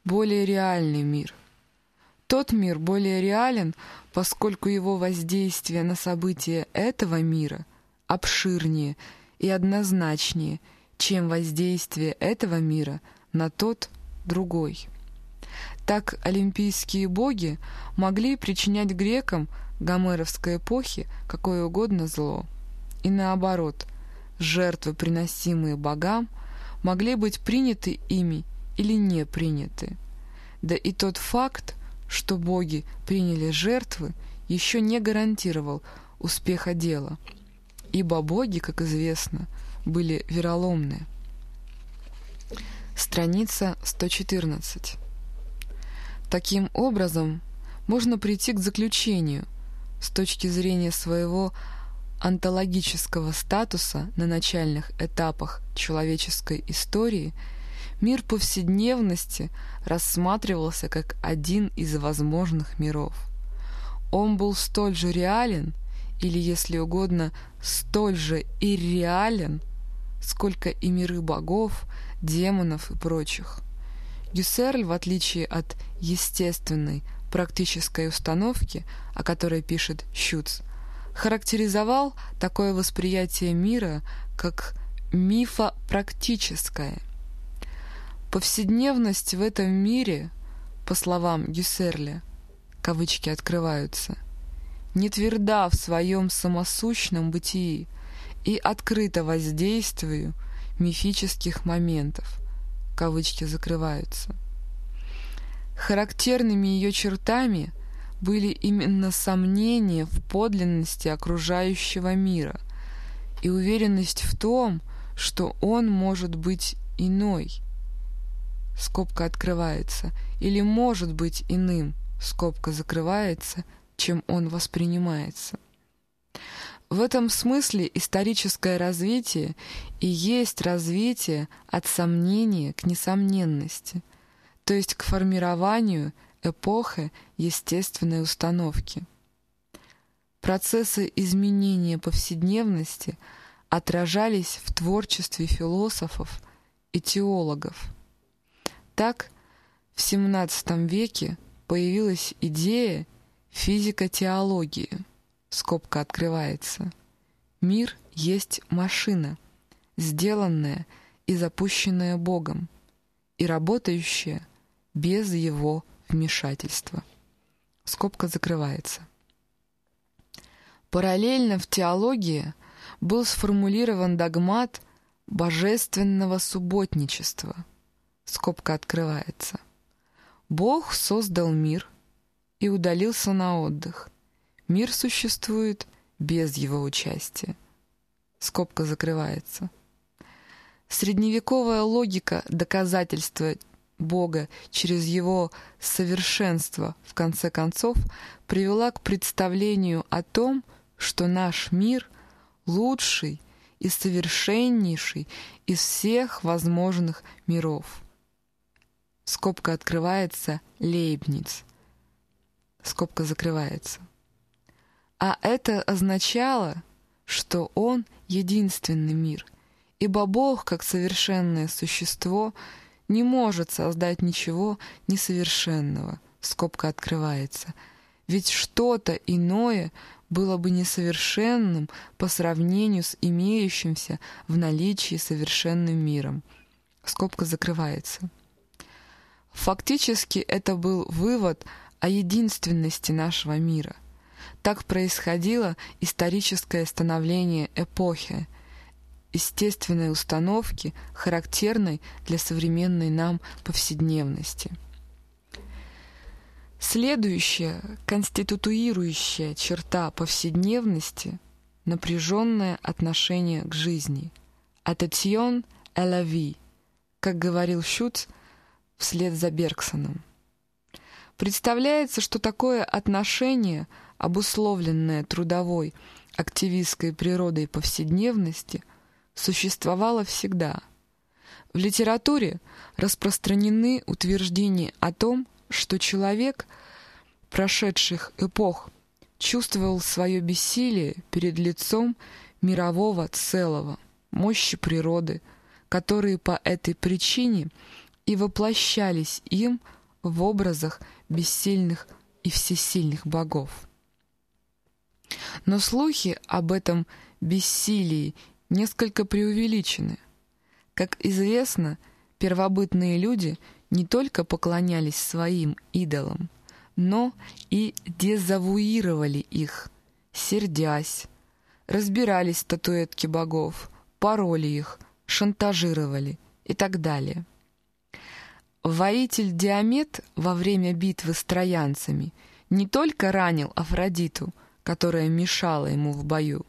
более реальный мир. Тот мир более реален, поскольку его воздействие на события этого мира обширнее и однозначнее, чем воздействие этого мира на тот другой. Так олимпийские боги могли причинять грекам гомеровской эпохи какое угодно зло. И наоборот, жертвы, приносимые богам, могли быть приняты ими или не приняты. Да и тот факт, что боги приняли жертвы, еще не гарантировал успеха дела, ибо боги, как известно, были вероломны. Страница 114. Таким образом, можно прийти к заключению с точки зрения своего онтологического статуса на начальных этапах человеческой истории мир повседневности рассматривался как один из возможных миров. Он был столь же реален, или, если угодно, столь же ирреален, сколько и миры богов, демонов и прочих. Гюссерль, в отличие от естественной практической установки, о которой пишет Щуц, характеризовал такое восприятие мира как мифопрактическое. Повседневность в этом мире, по словам Гюссерля, кавычки открываются, не тверда в своем самосущном бытии и открыто воздействию мифических моментов, кавычки закрываются. Характерными ее чертами были именно сомнения в подлинности окружающего мира и уверенность в том, что он может быть иной, скобка открывается, или может быть иным, скобка закрывается, чем он воспринимается. В этом смысле историческое развитие и есть развитие от сомнения к несомненности, то есть к формированию эпохи естественной установки. Процессы изменения повседневности отражались в творчестве философов и теологов. Так, в XVII веке появилась идея физико-теологии – скобка открывается. Мир есть машина, сделанная и запущенная Богом, и работающая без его вмешательства. Скобка закрывается. Параллельно в теологии был сформулирован догмат божественного субботничества. Скобка открывается. Бог создал мир и удалился на отдых – Мир существует без его участия. Скобка закрывается. Средневековая логика доказательства Бога через его совершенство, в конце концов, привела к представлению о том, что наш мир лучший и совершеннейший из всех возможных миров. Скобка открывается Лейбниц. Скобка закрывается. А это означало, что он — единственный мир, ибо Бог, как совершенное существо, не может создать ничего несовершенного, скобка открывается, ведь что-то иное было бы несовершенным по сравнению с имеющимся в наличии совершенным миром. Скобка закрывается. Фактически это был вывод о единственности нашего мира — так происходило историческое становление эпохи, естественной установки, характерной для современной нам повседневности. Следующая конституирующая черта повседневности — напряженное отношение к жизни. «Attention à la vie», как говорил Шуц вслед за Бергсоном. Представляется, что такое отношение — обусловленная трудовой, активистской природой повседневности, существовала всегда. В литературе распространены утверждения о том, что человек прошедших эпох чувствовал свое бессилие перед лицом мирового целого, мощи природы, которые по этой причине и воплощались им в образах бессильных и всесильных богов. Но слухи об этом бессилии несколько преувеличены. Как известно, первобытные люди не только поклонялись своим идолам, но и дезавуировали их, сердясь, разбирались статуэтки богов, пароли их, шантажировали и так далее. Воитель Диамет во время битвы с троянцами не только ранил Афродиту, которая мешала ему в бою,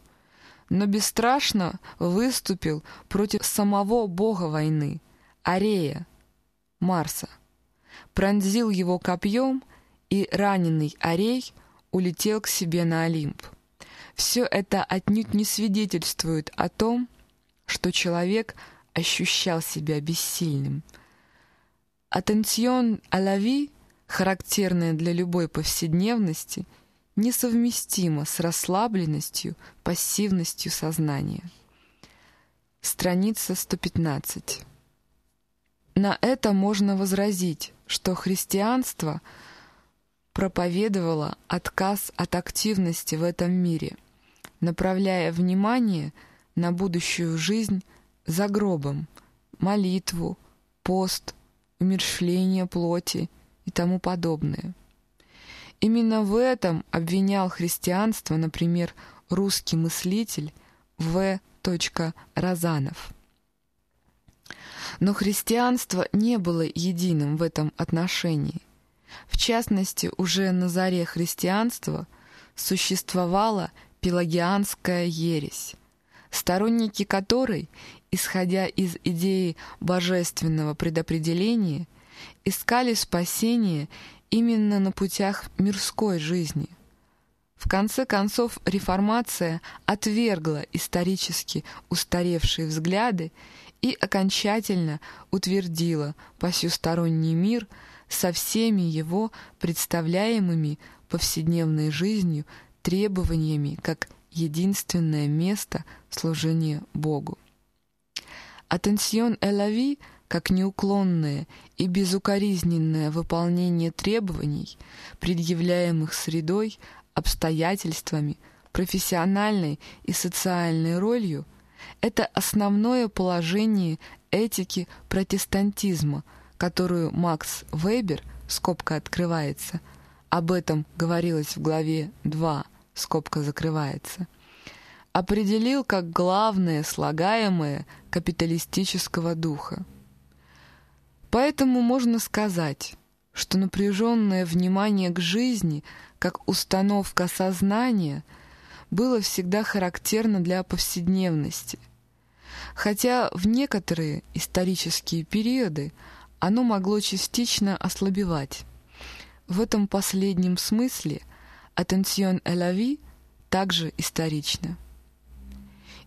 но бесстрашно выступил против самого бога войны, Арея, Марса, пронзил его копьем, и раненый Арей улетел к себе на Олимп. Все это отнюдь не свидетельствует о том, что человек ощущал себя бессильным. Атенсион алави, характерная для любой повседневности, несовместима с расслабленностью, пассивностью сознания. Страница 115. На это можно возразить, что христианство проповедовало отказ от активности в этом мире, направляя внимание на будущую жизнь за гробом, молитву, пост, умершление плоти и тому подобное. Именно в этом обвинял христианство, например, русский мыслитель В. Розанов. Но христианство не было единым в этом отношении. В частности, уже на заре христианства существовала пелагианская ересь, сторонники которой, исходя из идеи божественного предопределения, искали спасение именно на путях мирской жизни. В конце концов, реформация отвергла исторически устаревшие взгляды и окончательно утвердила посюсторонний мир со всеми его представляемыми повседневной жизнью требованиями как единственное место служения Богу. Атенсион Элави, как неуклонное и безукоризненное выполнение требований, предъявляемых средой, обстоятельствами, профессиональной и социальной ролью – это основное положение этики протестантизма, которую Макс Вебер, скобка открывается, об этом говорилось в главе 2, скобка закрывается, определил как главное слагаемое капиталистического духа. Поэтому можно сказать, что напряженное внимание к жизни как установка сознания – было всегда характерно для повседневности, хотя в некоторые исторические периоды оно могло частично ослабевать. В этом последнем смысле «Attention à la vie» также исторично.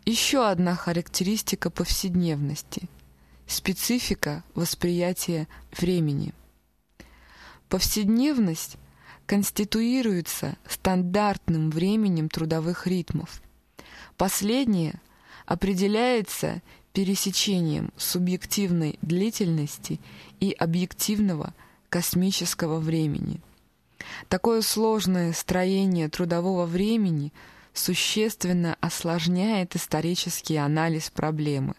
Еще одна характеристика повседневности – специфика восприятия времени. Повседневность конституируется стандартным временем трудовых ритмов. Последнее определяется пересечением субъективной длительности и объективного космического времени. Такое сложное строение трудового времени существенно осложняет исторический анализ проблемы.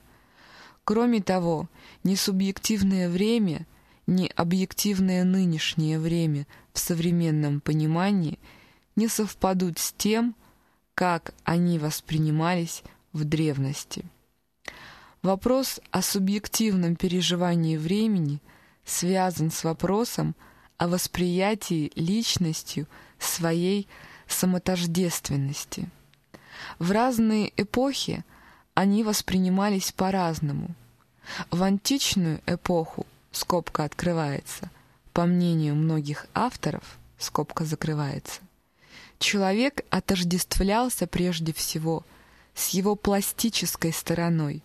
Кроме того, несубъективное время – ни объективное нынешнее время в современном понимании не совпадут с тем, как они воспринимались в древности. Вопрос о субъективном переживании времени связан с вопросом о восприятии личностью своей самотождественности. В разные эпохи они воспринимались по-разному. В античную эпоху скобка открывается, по мнению многих авторов, скобка закрывается, человек отождествлялся прежде всего с его пластической стороной,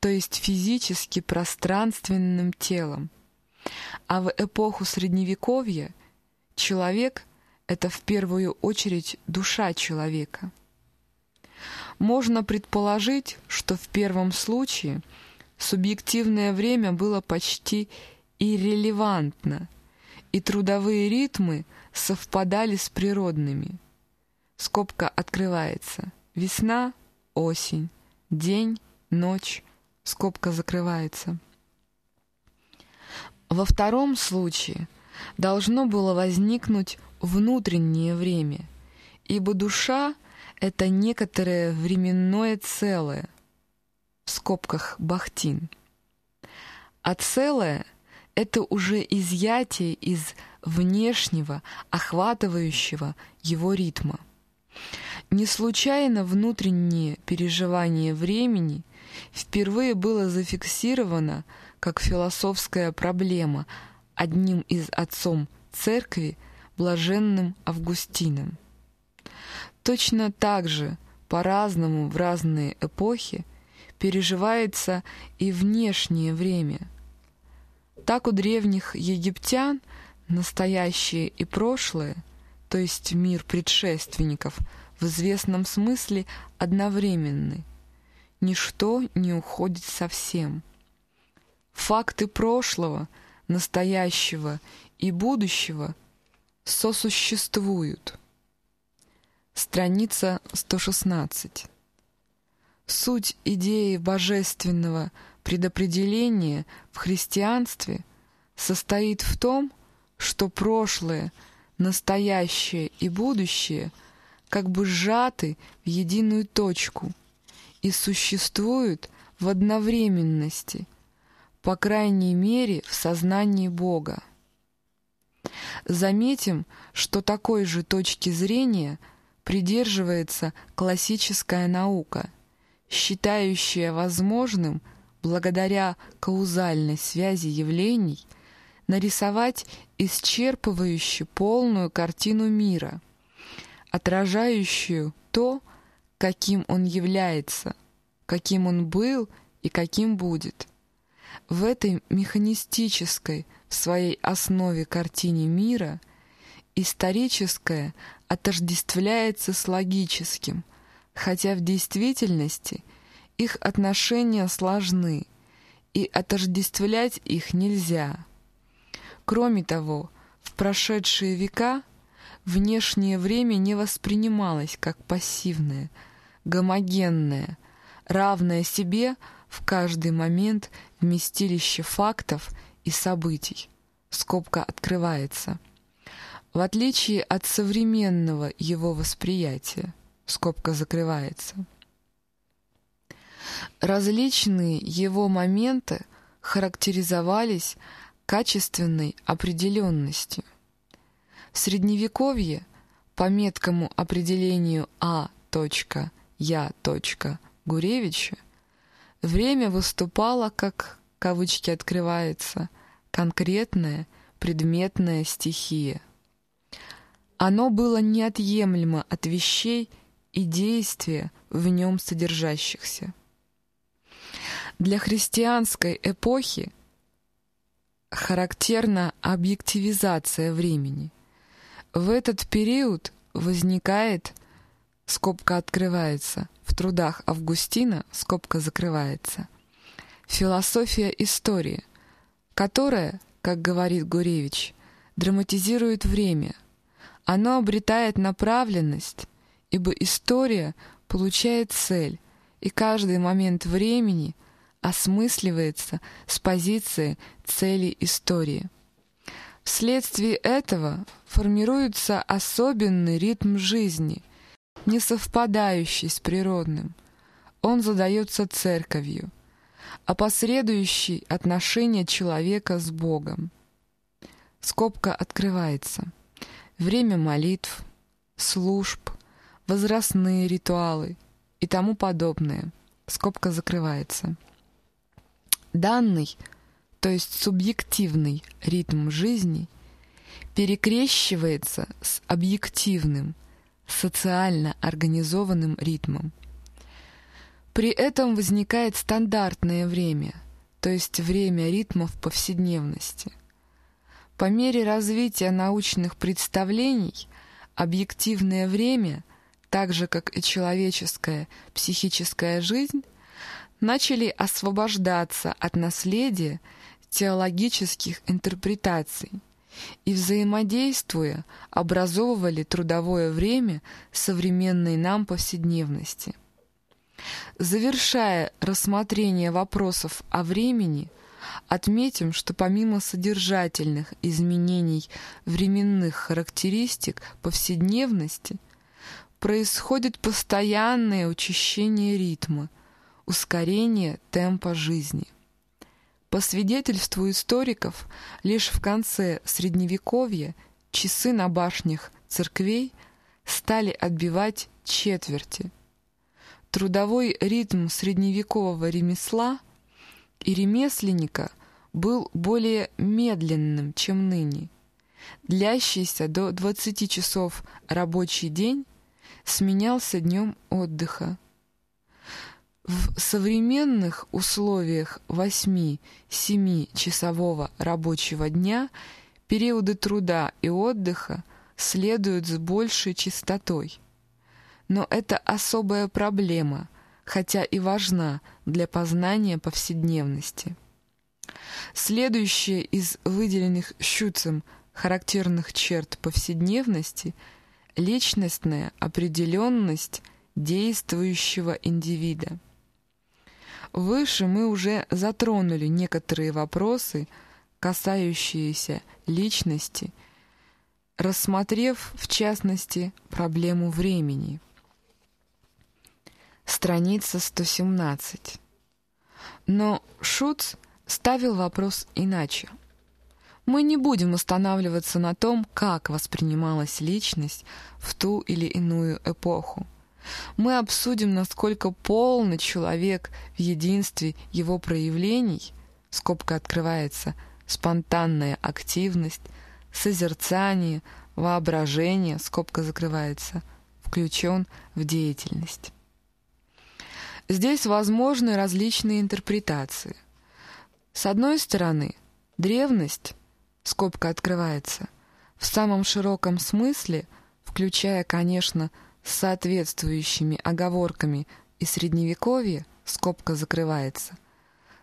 то есть физически пространственным телом. А в эпоху Средневековья человек — это в первую очередь душа человека. Можно предположить, что в первом случае — Субъективное время было почти иррелевантно, и трудовые ритмы совпадали с природными. Скобка открывается. Весна, осень, день, ночь, скобка закрывается. Во втором случае должно было возникнуть внутреннее время, ибо душа — это некоторое временное целое, в скобках «бахтин». А целое — это уже изъятие из внешнего, охватывающего его ритма. Не случайно внутреннее переживание времени впервые было зафиксировано как философская проблема одним из отцом церкви, блаженным Августином. Точно так же, по-разному в разные эпохи, переживается и внешнее время. Так у древних египтян настоящее и прошлое, то есть мир предшественников, в известном смысле одновременны. Ничто не уходит совсем. Факты прошлого, настоящего и будущего сосуществуют. Страница 116. Суть идеи божественного предопределения в христианстве состоит в том, что прошлое, настоящее и будущее как бы сжаты в единую точку и существуют в одновременности – по крайней мере, в сознании Бога. Заметим, что такой же точки зрения придерживается классическая наука, считающая возможным, благодаря каузальной связи явлений, нарисовать исчерпывающую полную картину мира, отражающую то, каким он является, каким он был и каким будет. В этой механистической в своей основе картине мира историческое отождествляется с логическим, хотя в действительности их отношения сложны, и отождествлять их нельзя. Кроме того, в прошедшие века внешнее время не воспринималось как пассивное, гомогенное, равное себе – в каждый момент вместилище фактов и событий. Скобка открывается. В отличие от современного его восприятия, скобка закрывается. Различные его моменты характеризовались качественной определенностью. В Средневековье по меткому определению А. Я. Гуревича Время выступало как, кавычки открывается, конкретная предметная стихия. Оно было неотъемлемо от вещей и действия в нем содержащихся. Для христианской эпохи характерна объективизация времени. В этот период возникает, скобка открывается, в трудах Августина скобка закрывается. Философия истории, которая, как говорит Гуревич, драматизирует время. Оно обретает направленность, ибо история получает цель, и каждый момент времени осмысливается с позиции цели истории. Вследствие этого формируется особенный ритм жизни, не совпадающий с природным. Он задается церковью, а последующий отношения человека с Богом. Скобка открывается. Время молитв, служб, возрастные ритуалы и тому подобное. Скобка закрывается. Данный, то есть субъективный ритм жизни перекрещивается с объективным – социально организованным ритмом. При этом возникает стандартное время, то есть время ритмов повседневности. По мере развития научных представлений объективное время, так же как и человеческая психическая жизнь, начали освобождаться от наследия теологических интерпретаций – и, взаимодействуя, образовывали трудовое время современной нам повседневности. Завершая рассмотрение вопросов о времени, Отметим, что помимо содержательных изменений временных характеристик повседневности происходит постоянное учащение ритма, ускорение темпа жизни. По свидетельству историков, лишь в конце Средневековья часы на башнях церквей стали отбивать четверти. Трудовой ритм средневекового ремесла и ремесленника был более медленным, чем ныне. Длящийся до 20 часов рабочий день сменялся днем отдыха. В современных условиях 8-7 часового рабочего дня периоды труда и отдыха следуют с большей частотой. Но это особая проблема, хотя и важна для познания повседневности. Следующее из выделенных Щуцем характерных черт повседневности – личностная определенность действующего индивида. Выше мы уже затронули некоторые вопросы, касающиеся личности, рассмотрев, в частности, проблему времени. Страница 117. Но Шуц ставил вопрос иначе. Мы не будем останавливаться на том, как воспринималась личность в ту или иную эпоху. Мы обсудим, насколько полный человек в единстве его проявлений, скобка открывается, спонтанная активность, созерцание, воображение, скобка закрывается, включен в деятельность. Здесь возможны различные интерпретации. С одной стороны, древность, скобка открывается, в самом широком смысле, включая, конечно, с соответствующими оговорками и средневековье, скобка закрывается,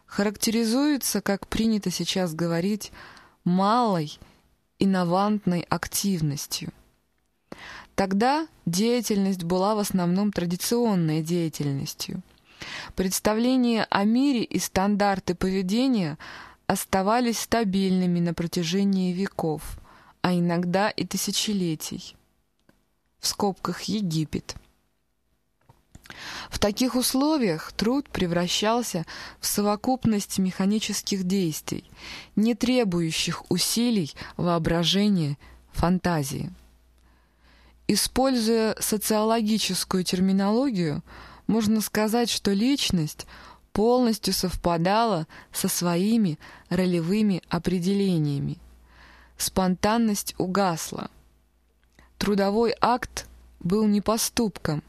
характеризуется, как принято сейчас говорить, малой инновантной активностью. Тогда деятельность была в основном традиционной деятельностью – Представления о мире и стандарты поведения оставались стабильными на протяжении веков, а иногда и тысячелетий. В скобках Египет. В таких условиях труд превращался в совокупность механических действий, не требующих усилий, воображения, фантазии. Используя социологическую терминологию, можно сказать, что личность полностью совпадала со своими ролевыми определениями. Спонтанность угасла. Трудовой акт был не поступком,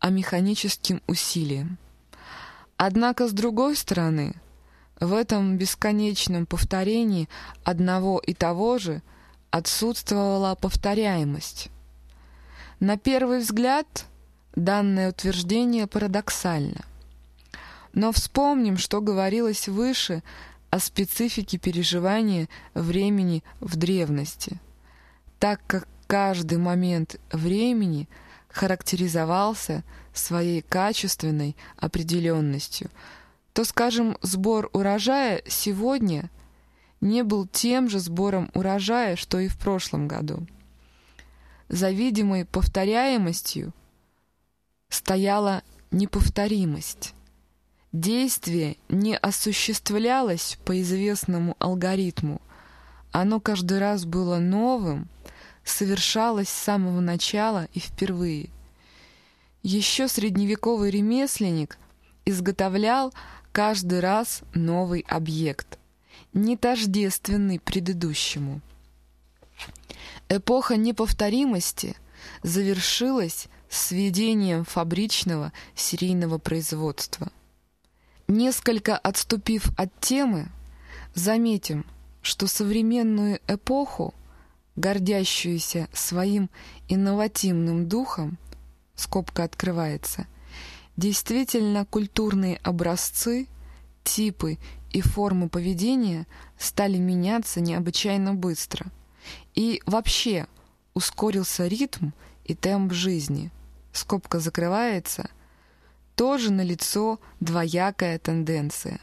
а механическим усилием. Однако, с другой стороны, в этом бесконечном повторении одного и того же отсутствовала повторяемость. На первый взгляд – Данное утверждение парадоксально. Но вспомним, что говорилось выше о специфике переживания времени в древности, так как каждый момент времени характеризовался своей качественной определенностью, то, скажем, сбор урожая сегодня не был тем же сбором урожая, что и в прошлом году. За видимой повторяемостью стояла неповторимость. Действие не осуществлялось по известному алгоритму. Оно каждый раз было новым, совершалось с самого начала и впервые. Еще средневековый ремесленник изготовлял каждый раз новый объект, не тождественный предыдущему. Эпоха неповторимости завершилась с введением фабричного серийного производства. Несколько отступив от темы, заметим, что современную эпоху, гордящуюся своим инновативным духом, скобка открывается, действительно культурные образцы, типы и формы поведения стали меняться необычайно быстро. И вообще ускорился ритм и темп жизни – скобка закрывается, тоже налицо двоякая тенденция.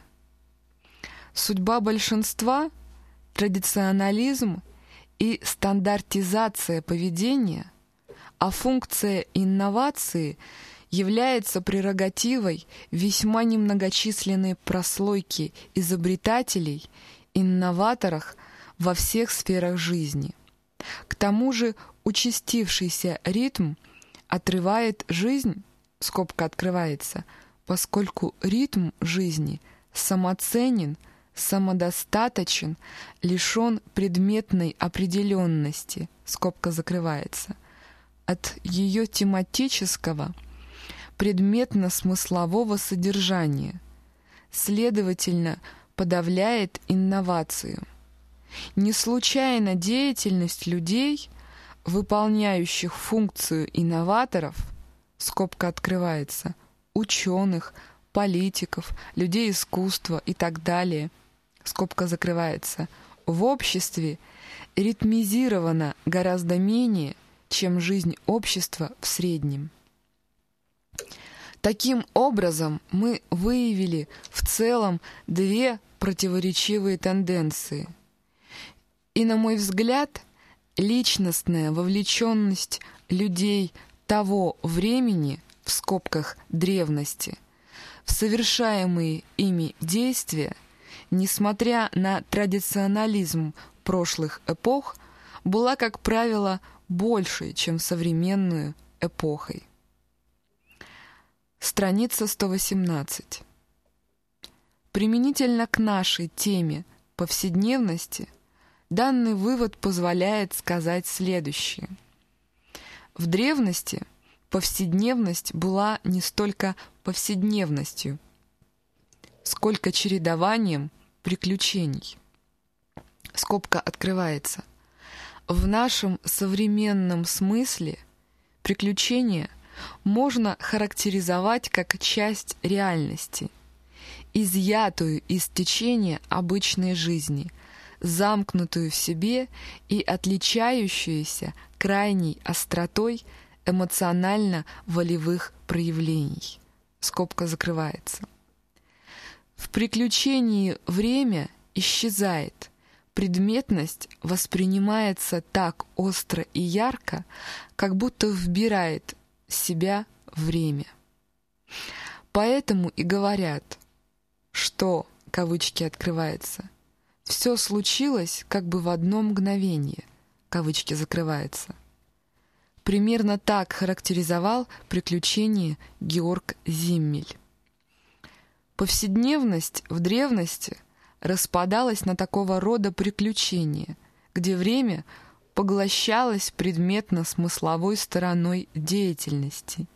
Судьба большинства – традиционализм и стандартизация поведения, а функция инновации является прерогативой весьма немногочисленной прослойки изобретателей, инноваторах во всех сферах жизни. К тому же участившийся ритм отрывает жизнь, скобка открывается, поскольку ритм жизни самоценен, самодостаточен, лишен предметной определенности, скобка закрывается, от ее тематического, предметно-смыслового содержания, следовательно, подавляет инновацию. Не случайно деятельность людей, выполняющих функцию инноваторов, скобка открывается, ученых, политиков, людей искусства и так далее, скобка закрывается, в обществе ритмизирована гораздо менее, чем жизнь общества в среднем. Таким образом, мы выявили в целом две противоречивые тенденции – и, на мой взгляд, личностная вовлеченность людей того времени, в скобках древности, в совершаемые ими действия, несмотря на традиционализм прошлых эпох, была, как правило, большей, чем современную эпохой. Страница 118. Применительно к нашей теме повседневности – Данный вывод позволяет сказать следующее. В древности повседневность была не столько повседневностью, сколько чередованием приключений. Скобка открывается. В нашем современном смысле приключения можно характеризовать как часть реальности, изъятую из течения обычной жизни – замкнутую в себе и отличающуюся крайней остротой эмоционально-волевых проявлений. Скобка закрывается. В приключении время исчезает, предметность воспринимается так остро и ярко, как будто вбирает себя время. Поэтому и говорят, что, кавычки открывается, все случилось как бы в одно мгновение, кавычки закрывается. Примерно так характеризовал приключение Георг Зиммель. Повседневность в древности распадалась на такого рода приключения, где время поглощалось предметно-смысловой стороной деятельности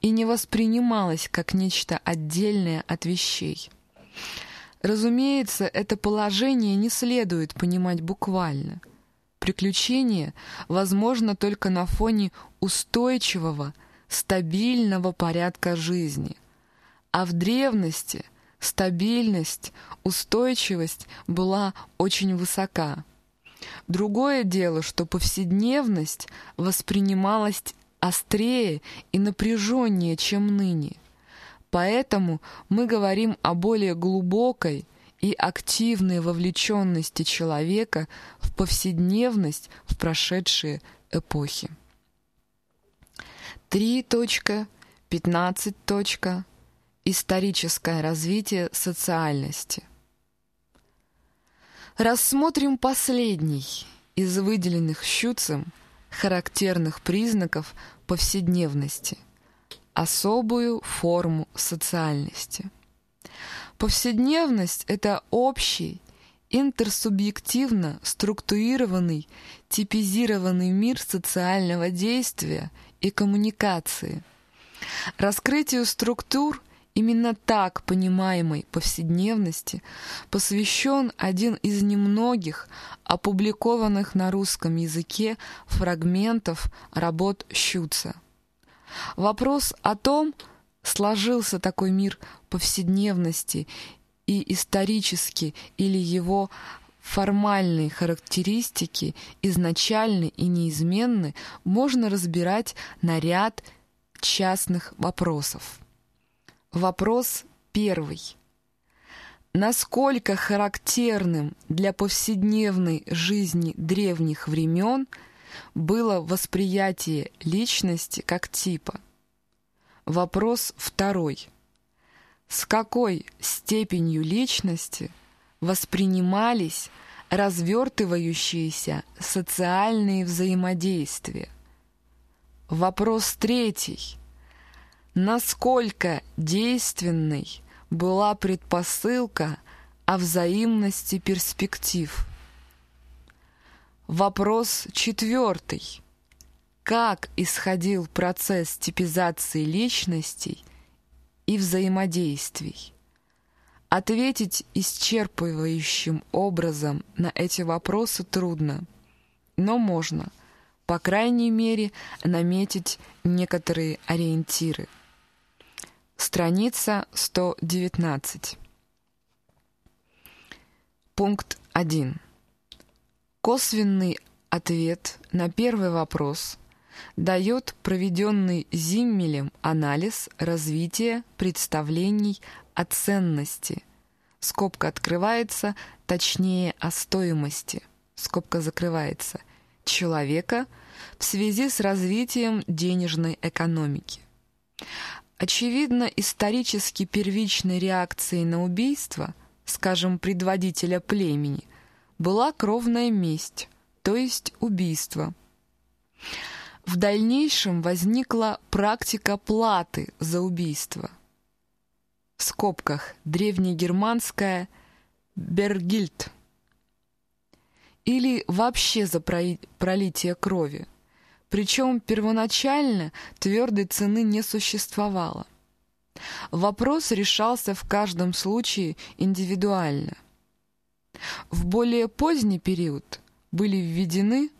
и не воспринималось как нечто отдельное от вещей. Разумеется, это положение не следует понимать буквально. Приключение возможно только на фоне устойчивого, стабильного порядка жизни. А в древности стабильность, устойчивость была очень высока. Другое дело, что повседневность воспринималась острее и напряженнее, чем ныне – Поэтому мы говорим о более глубокой и активной вовлеченности человека в повседневность в прошедшие эпохи. 3.15. Историческое развитие социальности. Рассмотрим последний из выделенных Щуцем характерных признаков повседневности – особую форму социальности. Повседневность — это общий, интерсубъективно структурированный, типизированный мир социального действия и коммуникации. Раскрытию структур именно так понимаемой повседневности посвящен один из немногих опубликованных на русском языке фрагментов работ Щуца — Вопрос о том, сложился такой мир повседневности и исторически или его формальные характеристики изначальны и неизменны, можно разбирать на ряд частных вопросов. Вопрос первый. насколько характерным для повседневной жизни древних времен было восприятие личности как типа. Вопрос второй. С какой степенью личности воспринимались развертывающиеся социальные взаимодействия? Вопрос третий. Насколько действенной была предпосылка о взаимности перспектив. Вопрос четвертый. Как исходил процесс типизации личностей и взаимодействий? Ответить исчерпывающим образом на эти вопросы трудно, но можно, по крайней мере, наметить некоторые ориентиры. Страница 119. Пункт 1. Косвенный ответ на первый вопрос дает проведенный Зиммелем анализ развития представлений о ценности. Скобка открывается, точнее о стоимости. Скобка закрывается. Человека в связи с развитием денежной экономики. Очевидно, исторически первичной реакцией на убийство, скажем, предводителя племени, была кровная месть, то есть убийство. В дальнейшем возникла практика платы за убийство. В скобках древнегерманская «бергильд» или вообще за пролитие крови – причем первоначально твердой цены не существовало. Вопрос решался в каждом случае индивидуально. В более поздний период были введены,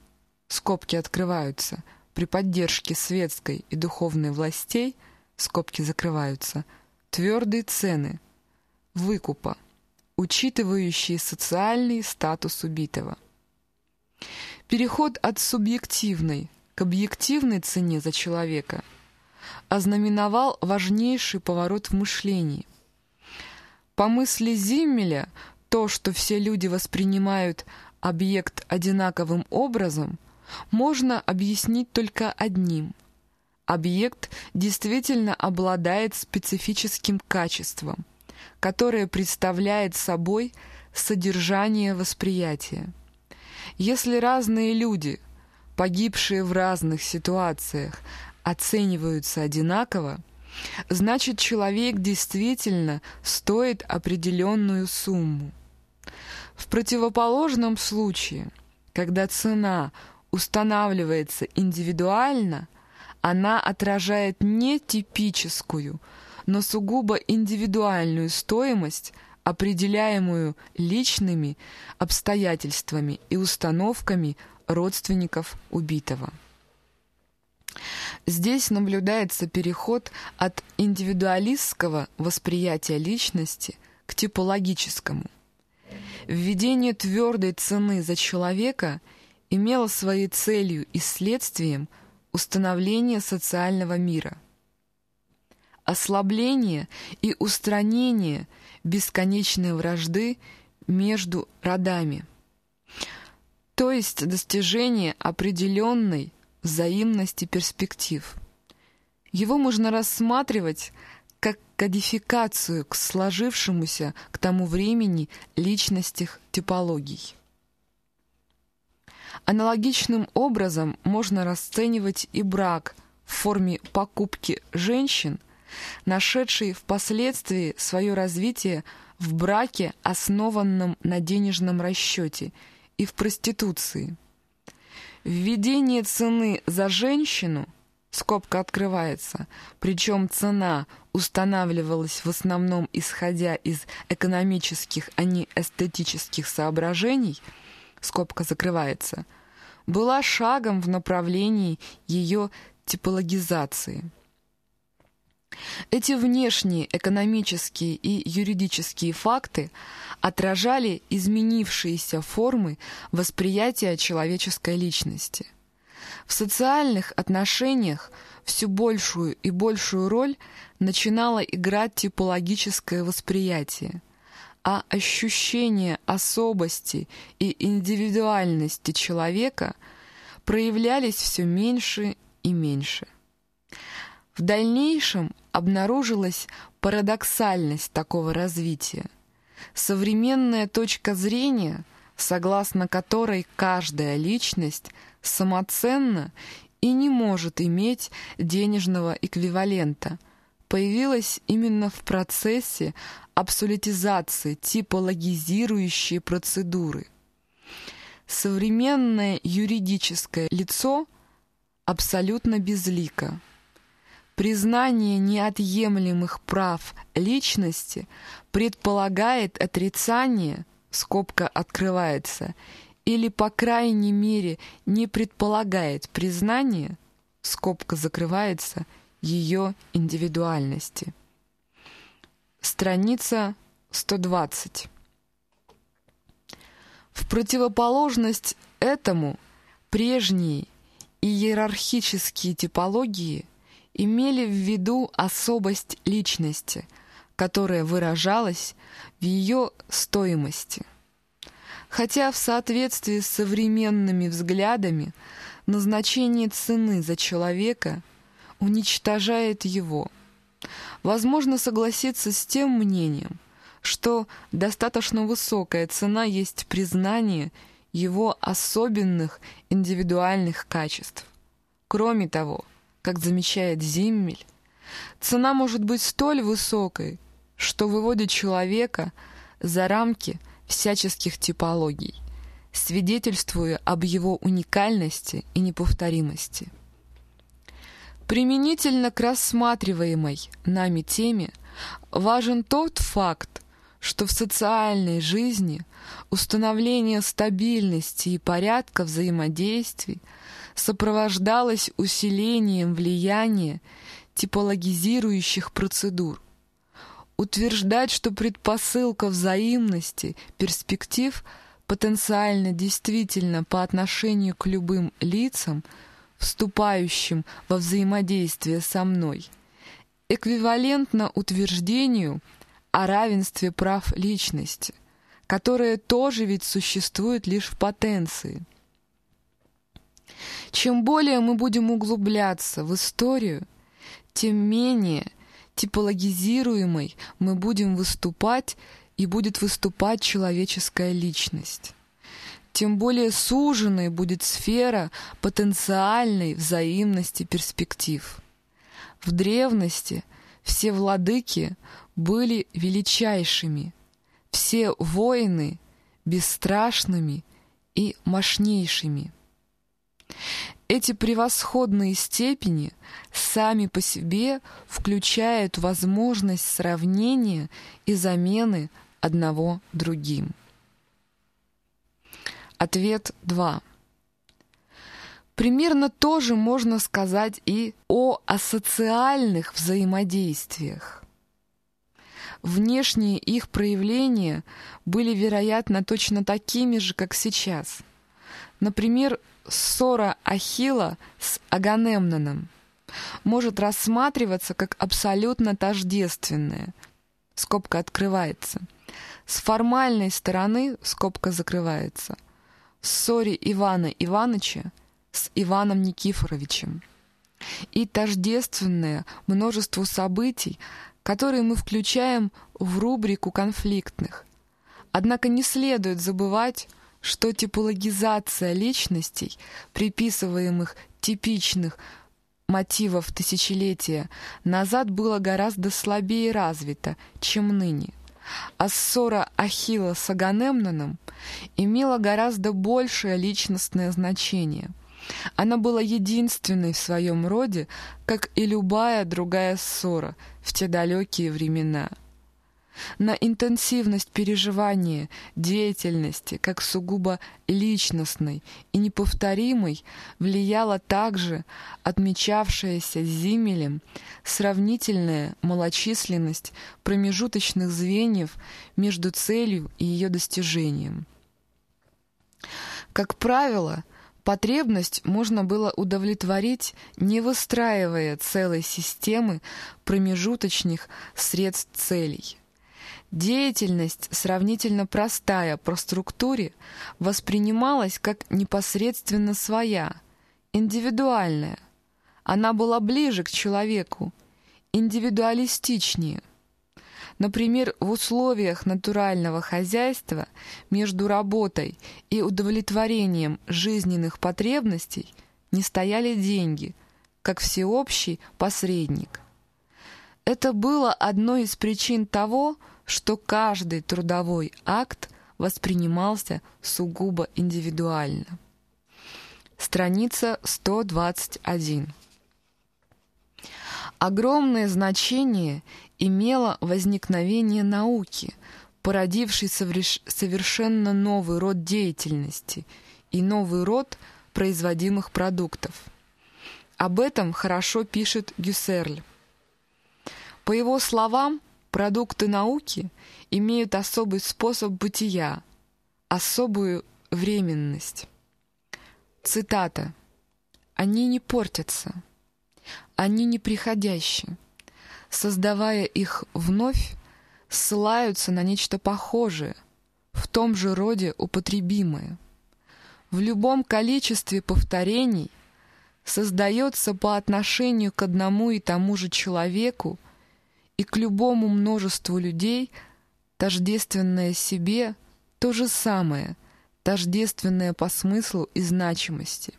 скобки открываются, при поддержке светской и духовной властей, скобки закрываются, твердые цены, выкупа, учитывающие социальный статус убитого. Переход от субъективной к объективной цене за человека ознаменовал важнейший поворот в мышлении. По мысли Зиммеля, то, что все люди воспринимают объект одинаковым образом, можно объяснить только одним. Объект действительно обладает специфическим качеством, которое представляет собой содержание восприятия. Если разные люди – погибшие в разных ситуациях, оцениваются одинаково, значит человек действительно стоит определенную сумму. В противоположном случае, когда цена устанавливается индивидуально, она отражает не типическую, но сугубо индивидуальную стоимость, определяемую личными обстоятельствами и установками родственников убитого. Здесь наблюдается переход от индивидуалистского восприятия личности к типологическому. Введение твердой цены за человека имело своей целью и следствием установление социального мира. Ослабление и устранение бесконечной вражды между родами – то есть достижение определенной взаимности перспектив. Его можно рассматривать кодификацию к сложившемуся к тому времени личностях типологий. Аналогичным образом можно расценивать и брак в форме покупки женщин, нашедший впоследствии свое развитие в браке, основанном на денежном расчете – и в проституции. Введение цены за женщину, скобка открывается, причем цена устанавливалась в основном исходя из экономических, а не эстетических соображений, скобка закрывается, была шагом в направлении ее типологизации. Эти внешние экономические и юридические факты отражали изменившиеся формы восприятия человеческой личности. В социальных отношениях все большую и большую роль начинало играть типологическое восприятие, а ощущение особости и индивидуальности человека проявлялись все меньше и меньше. В дальнейшем обнаружилась парадоксальность такого развития. Современная точка зрения, согласно которой каждая личность самоценна и не может иметь денежного эквивалента, появилась именно в процессе абсолютизации типологизирующей процедуры. Современное юридическое лицо абсолютно безлико. Признание неотъемлемых прав личности предполагает отрицание, скобка открывается, или, по крайней мере, не предполагает признание, скобка закрывается, ее индивидуальности. Страница 120. В противоположность этому прежние иерархические типологии имели в виду особость личности, которая выражалась в ее стоимости – хотя в соответствии с современными взглядами назначение цены за человека уничтожает его. Возможно согласиться с тем мнением, что достаточно высокая цена есть признание его особенных индивидуальных качеств. Кроме того, как замечает Зиммель, цена может быть столь высокой, что выводит человека за рамки всяческих типологий, свидетельствуя об его уникальности и неповторимости. Применительно к рассматриваемой нами теме важен тот факт, что в социальной жизни установление стабильности и порядка взаимодействий сопровождалось усилением влияния типологизирующих процедур, утверждать, что предпосылка взаимности перспектив потенциально действительно по отношению к любым лицам, вступающим во взаимодействие со мной, эквивалентно утверждению о равенстве прав личности, которое тоже ведь существует лишь в потенции. Чем более мы будем углубляться в историю, тем менее – типологизируемой мы будем выступать и будет выступать человеческая личность. Тем более суженной будет сфера потенциальной взаимности перспектив. В древности все владыки были величайшими, все воины бесстрашными и мощнейшими. Эти превосходные степени сами по себе включают возможность сравнения и замены одного другим. Ответ 2. Примерно то же можно сказать и о асоциальных взаимодействиях. Внешние их проявления были, вероятно, точно такими же, как сейчас. Например, ссора Ахила с Аганемноном может рассматриваться как абсолютно тождественная. Скобка открывается. С формальной стороны скобка закрывается. Ссоре Ивана Ивановича с Иваном Никифоровичем. И тождественное множеству событий, которые мы включаем в рубрику конфликтных. Однако не следует забывать, что типологизация личностей, приписываемых типичных мотивов тысячелетия назад было гораздо слабее развита, чем ныне. А ссора Ахилла с Аганемноном имела гораздо большее личностное значение. Она была единственной в своем роде, как и любая другая ссора в те далекие времена – на интенсивность переживания деятельности, как сугубо личностной и неповторимой, влияла также отмечавшаяся Зимелем сравнительная малочисленность промежуточных звеньев между целью и ее достижением. Как правило, Потребность можно было удовлетворить, не выстраивая целой системы промежуточных средств целей. Деятельность, сравнительно простая по структуре, воспринималась как непосредственно своя, индивидуальная. Она была ближе к человеку, индивидуалистичнее. Например, в условиях натурального хозяйства между работой и удовлетворением жизненных потребностей не стояли деньги, как всеобщий посредник. Это было одной из причин того, что каждый трудовой акт воспринимался сугубо индивидуально. Страница 121. Огромное значение имело возникновение науки, породившей совершенно новый род деятельности и новый род производимых продуктов. Об этом хорошо пишет Гюссерль. По его словам, продукты науки имеют особый способ бытия, особую временность. Цитата. «Они не портятся, они неприходящие. Создавая их вновь, ссылаются на нечто похожее, в том же роде употребимое. В любом количестве повторений создается по отношению к одному и тому же человеку и к любому множеству людей тождественное себе то же самое, тождественное по смыслу и значимости.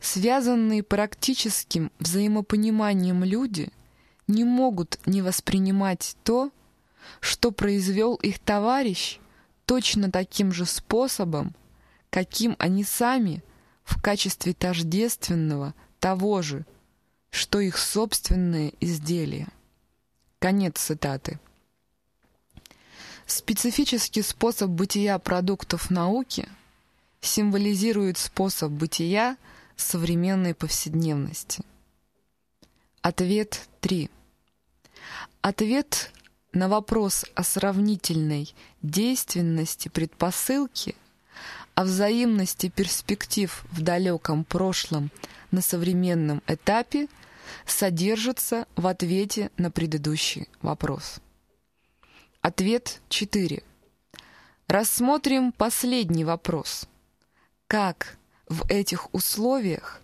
Связанные практическим взаимопониманием люди не могут не воспринимать то, что произвел их товарищ, точно таким же способом, каким они сами в качестве тождественного того же, что их собственное изделие. Конец цитаты. Специфический способ бытия продуктов науки символизирует способ бытия – современной повседневности. Ответ 3. Ответ на вопрос о сравнительной действенности предпосылки, о взаимности перспектив в далеком прошлом на современном этапе содержится в ответе на предыдущий вопрос. Ответ 4. Рассмотрим последний вопрос. Как в этих условиях,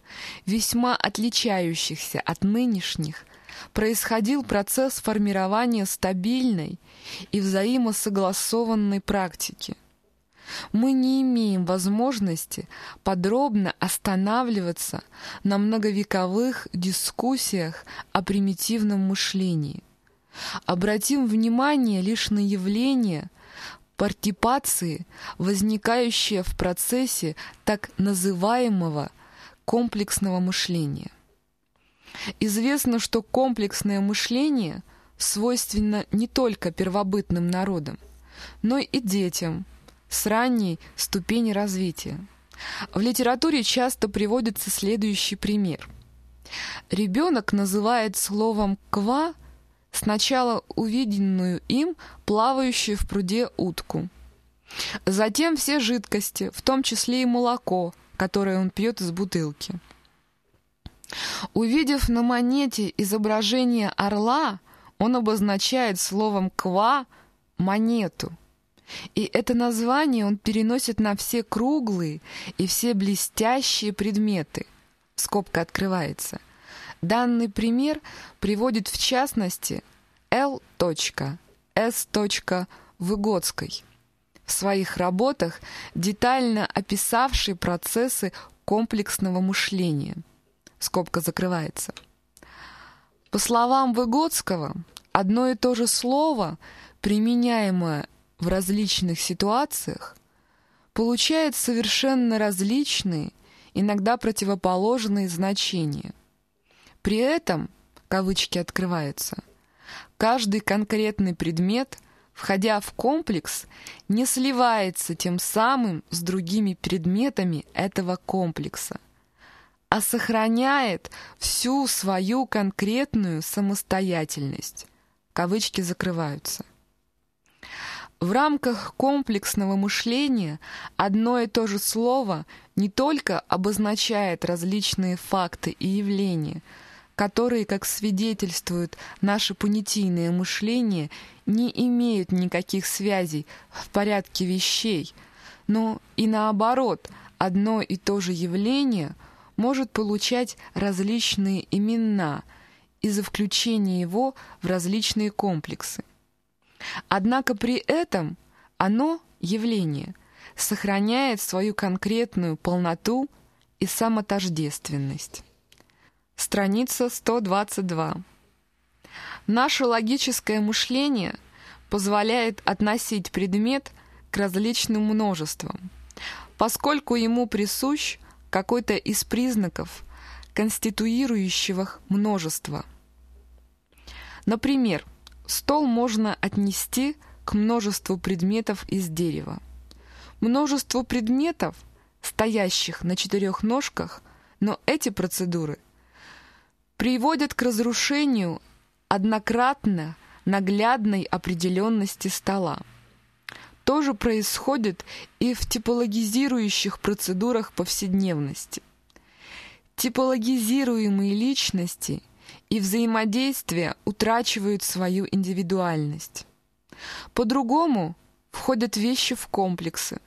весьма отличающихся от нынешних, происходил процесс формирования стабильной и взаимосогласованной практики. Мы не имеем возможности подробно останавливаться на многовековых дискуссиях о примитивном мышлении. Обратим внимание лишь на явления, партипации, возникающие в процессе так называемого комплексного мышления. Известно, что комплексное мышление свойственно не только первобытным народам, но и детям с ранней ступени развития. В литературе часто приводится следующий пример. Ребенок называет словом «ква» сначала увиденную им плавающую в пруде утку. Затем все жидкости, в том числе и молоко, которое он пьет из бутылки. Увидев на монете изображение орла, он обозначает словом «ква» монету. И это название он переносит на все круглые и все блестящие предметы. Скобка открывается. Данный пример приводит в частности Л.С. Выгодской в своих работах, детально описавший процессы комплексного мышления. Скобка закрывается. По словам Выгодского, одно и то же слово, применяемое в различных ситуациях, получает совершенно различные, иногда противоположные значения. При этом, кавычки открываются, каждый конкретный предмет, входя в комплекс, не сливается тем самым с другими предметами этого комплекса, а сохраняет всю свою конкретную самостоятельность. Кавычки закрываются. В рамках комплексного мышления одно и то же слово не только обозначает различные факты и явления – которые, как свидетельствует наше понятийное мышление, не имеют никаких связей в порядке вещей, но и наоборот, одно и то же явление может получать различные имена из-за включения его в различные комплексы. Однако при этом оно, явление, сохраняет свою конкретную полноту и самотождественность. Страница 122. Наше логическое мышление позволяет относить предмет к различным множествам, поскольку ему присущ какой-то из признаков конституирующего множество. Например, стол можно отнести к множеству предметов из дерева. Множество предметов, стоящих на четырех ножках, но эти процедуры приводят к разрушению однократно наглядной определенности стола. То же происходит и в типологизирующих процедурах повседневности. Типологизируемые личности и взаимодействия утрачивают свою индивидуальность. По-другому входят вещи в комплексы.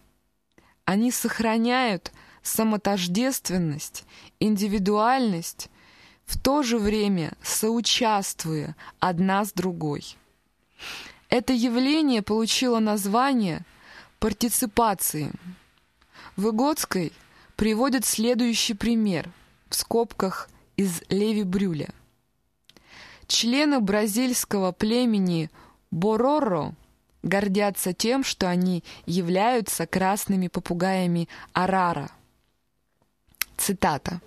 Они сохраняют самотождественность, индивидуальность, в то же время соучаствуя одна с другой. Это явление получило название партиципации. Выгодской приводит следующий пример в скобках из Леви Брюля. Члены бразильского племени Бороро гордятся тем, что они являются красными попугаями Арара. Цитата.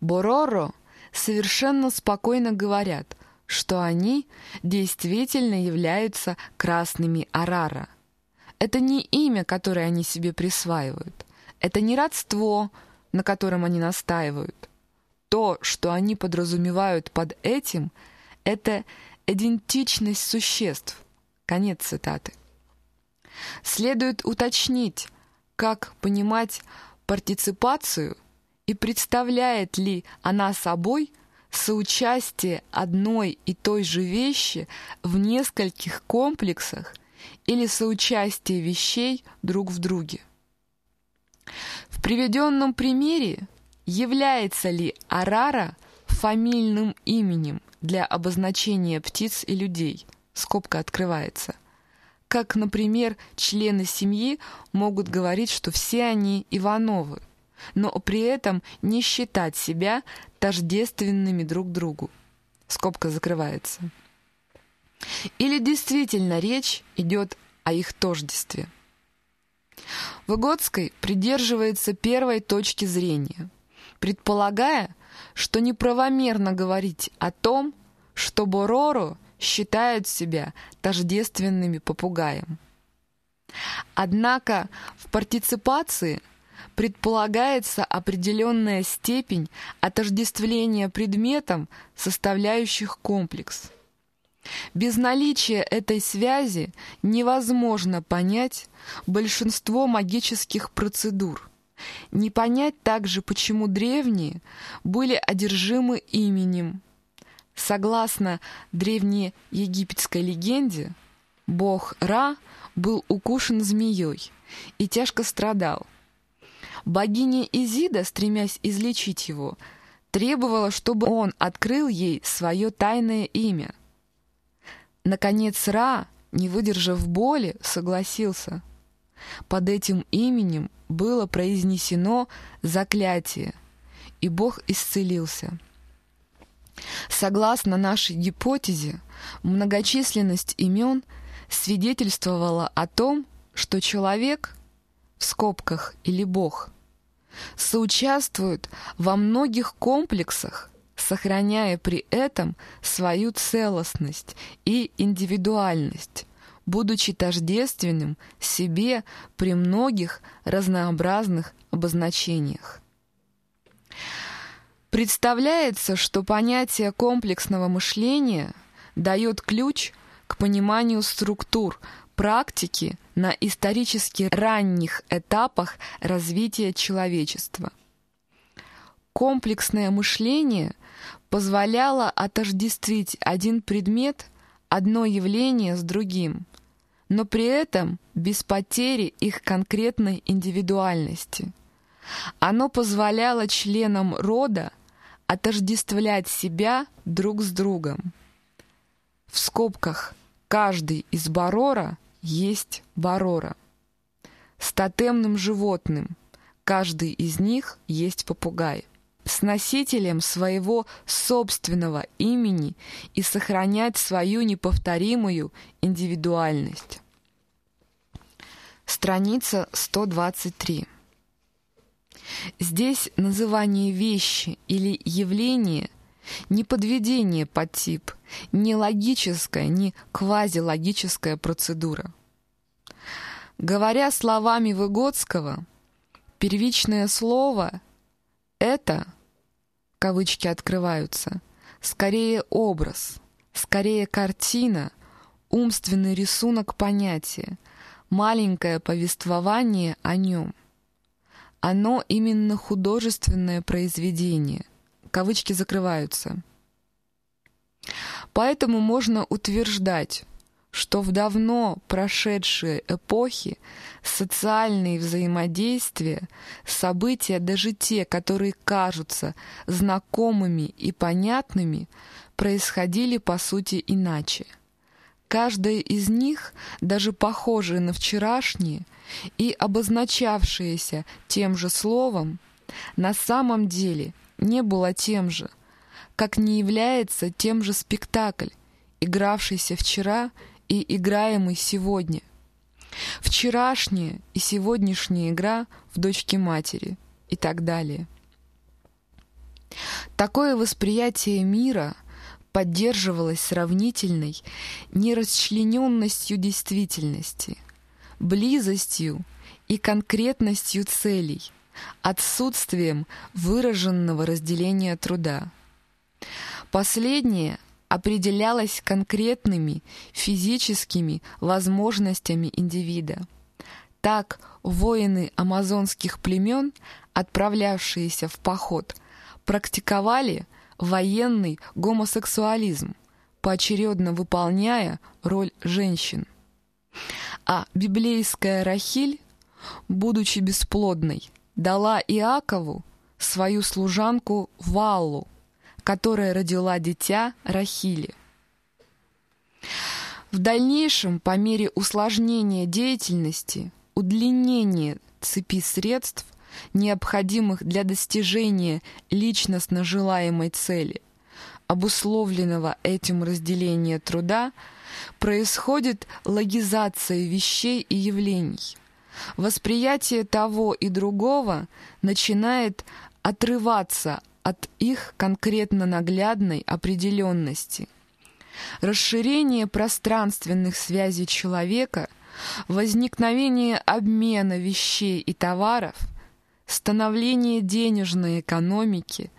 «Бороро совершенно спокойно говорят, что они действительно являются красными Арара. Это не имя, которое они себе присваивают. Это не родство, на котором они настаивают. То, что они подразумевают под этим, это идентичность существ. Конец цитаты. Следует уточнить, как понимать партиципацию и представляет ли она собой соучастие одной и той же вещи в нескольких комплексах или соучастие вещей друг в друге. В приведенном примере является ли Арара фамильным именем для обозначения птиц и людей, скобка открывается. Как, например, члены семьи могут говорить, что все они Ивановы, но при этом не считать себя тождественными друг другу. Скобка закрывается. Или действительно речь идет о их тождестве. Выгодской придерживается первой точки зрения, предполагая, что неправомерно говорить о том, что Бороро считают себя тождественными попугаем. Однако в партиципации предполагается определенная степень отождествления предметом, составляющих комплекс. Без наличия этой связи невозможно понять большинство магических процедур – не понять также, почему древние были одержимы именем. Согласно древней египетской легенде, бог Ра был укушен змеей и тяжко страдал. Богиня Изида, стремясь излечить его, требовала, чтобы он открыл ей свое тайное имя. Наконец Ра, не выдержав боли, согласился – под этим именем было произнесено заклятие, и Бог исцелился. Согласно нашей гипотезе, многочисленность имен свидетельствовала о том, что человек, в скобках или Бог, соучаствует во многих комплексах, сохраняя при этом свою целостность и индивидуальность, будучи тождественным себе при многих разнообразных обозначениях. Представляется, что понятие комплексного мышления дает ключ к пониманию структур практики на исторически ранних этапах развития человечества. Комплексное мышление позволяла отождествить один предмет, одно явление с другим, но при этом без потери их конкретной индивидуальности. Оно позволяло членам рода отождествлять себя друг с другом. В скобках «каждый из барора есть барора». С тотемным животным каждый из них есть попугай с носителем своего собственного имени и сохранять свою неповторимую индивидуальность. Страница 123. Здесь называние вещи или явления не подведение под тип, не логическая, не квазилогическая процедура. Говоря словами Выгодского, первичное слово — это, кавычки открываются, скорее образ, скорее картина, умственный рисунок понятия, маленькое повествование о нем. Оно именно художественное произведение. Кавычки закрываются. Поэтому можно утверждать, что в давно прошедшие эпохи социальные взаимодействия, события, даже те, которые кажутся знакомыми и понятными, происходили по сути иначе. Каждая из них, даже похожая на вчерашние и обозначавшаяся тем же словом, на самом деле не была тем же, как не является тем же спектакль, игравшийся вчера и играемый сегодня. Вчерашняя и сегодняшняя игра в дочке матери и так далее. Такое восприятие мира поддерживалось сравнительной нерасчлененностью действительности, близостью и конкретностью целей, отсутствием выраженного разделения труда. Последнее определялось конкретными физическими возможностями индивида. Так воины амазонских племен, отправлявшиеся в поход, практиковали военный гомосексуализм, поочередно выполняя роль женщин. А библейская Рахиль, будучи бесплодной, дала Иакову свою служанку Валлу, которая родила дитя Рахили. В дальнейшем, по мере усложнения деятельности, удлинения цепи средств, необходимых для достижения личностно желаемой цели, обусловленного этим разделения труда, происходит логизация вещей и явлений. Восприятие того и другого начинает отрываться от их конкретно наглядной определенности. Расширение пространственных связей человека, возникновение обмена вещей и товаров, становление денежной экономики,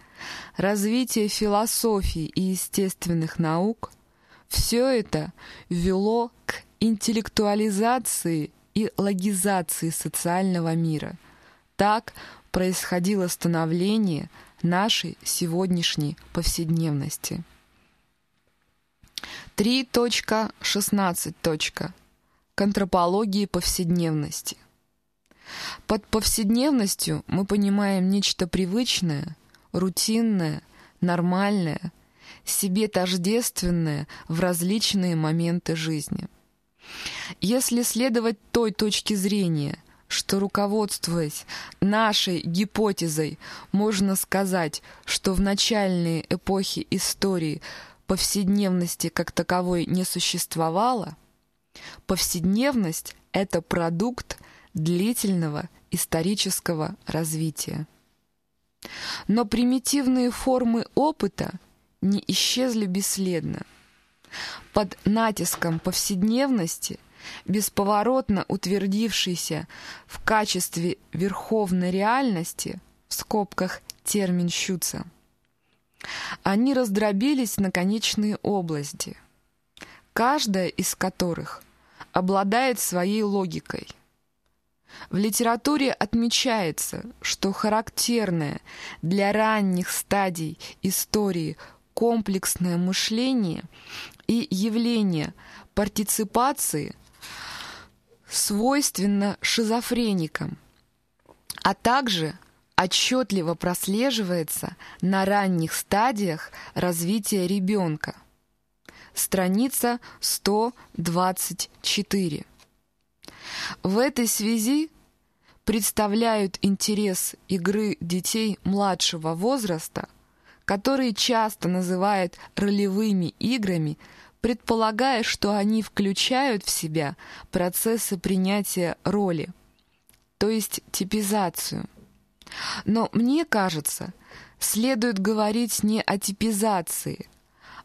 развитие философии и естественных наук – все это вело к интеллектуализации и логизации социального мира. Так происходило становление – нашей сегодняшней повседневности. 3.16. Контрапологии повседневности. Под повседневностью мы понимаем нечто привычное, рутинное, нормальное, себе тождественное в различные моменты жизни. Если следовать той точке зрения – что, руководствуясь нашей гипотезой, можно сказать, что в начальные эпохи истории повседневности как таковой не существовало, повседневность — это продукт длительного исторического развития. Но примитивные формы опыта не исчезли бесследно. Под натиском повседневности — бесповоротно утвердившийся в качестве верховной реальности, в скобках термин Щуца, они раздробились на конечные области, каждая из которых обладает своей логикой. В литературе отмечается, что характерная для ранних стадий истории комплексное мышление и явление партиципации свойственно шизофреникам, а также отчетливо прослеживается на ранних стадиях развития ребенка. Страница 124. В этой связи представляют интерес игры детей младшего возраста, которые часто называют ролевыми играми, предполагая, что они включают в себя процессы принятия роли, то есть типизацию. Но мне кажется, следует говорить не о типизации,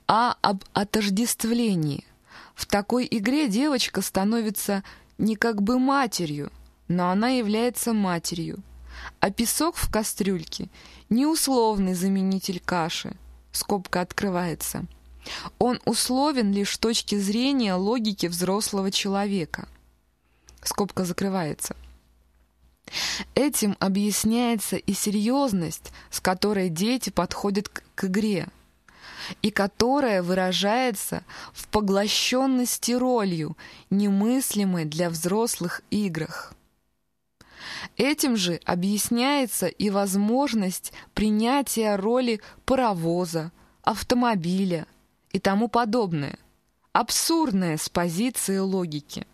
а об отождествлении. В такой игре девочка становится не как бы матерью, но она является матерью. А песок в кастрюльке – не условный заменитель каши. Скобка открывается. Он условен лишь с точки зрения логики взрослого человека. Скобка закрывается. Этим объясняется и серьезность, с которой дети подходят к игре, и которая выражается в поглощенности ролью, немыслимой для взрослых играх. Этим же объясняется и возможность принятия роли паровоза, автомобиля и тому подобное, абсурдное с позиции логики.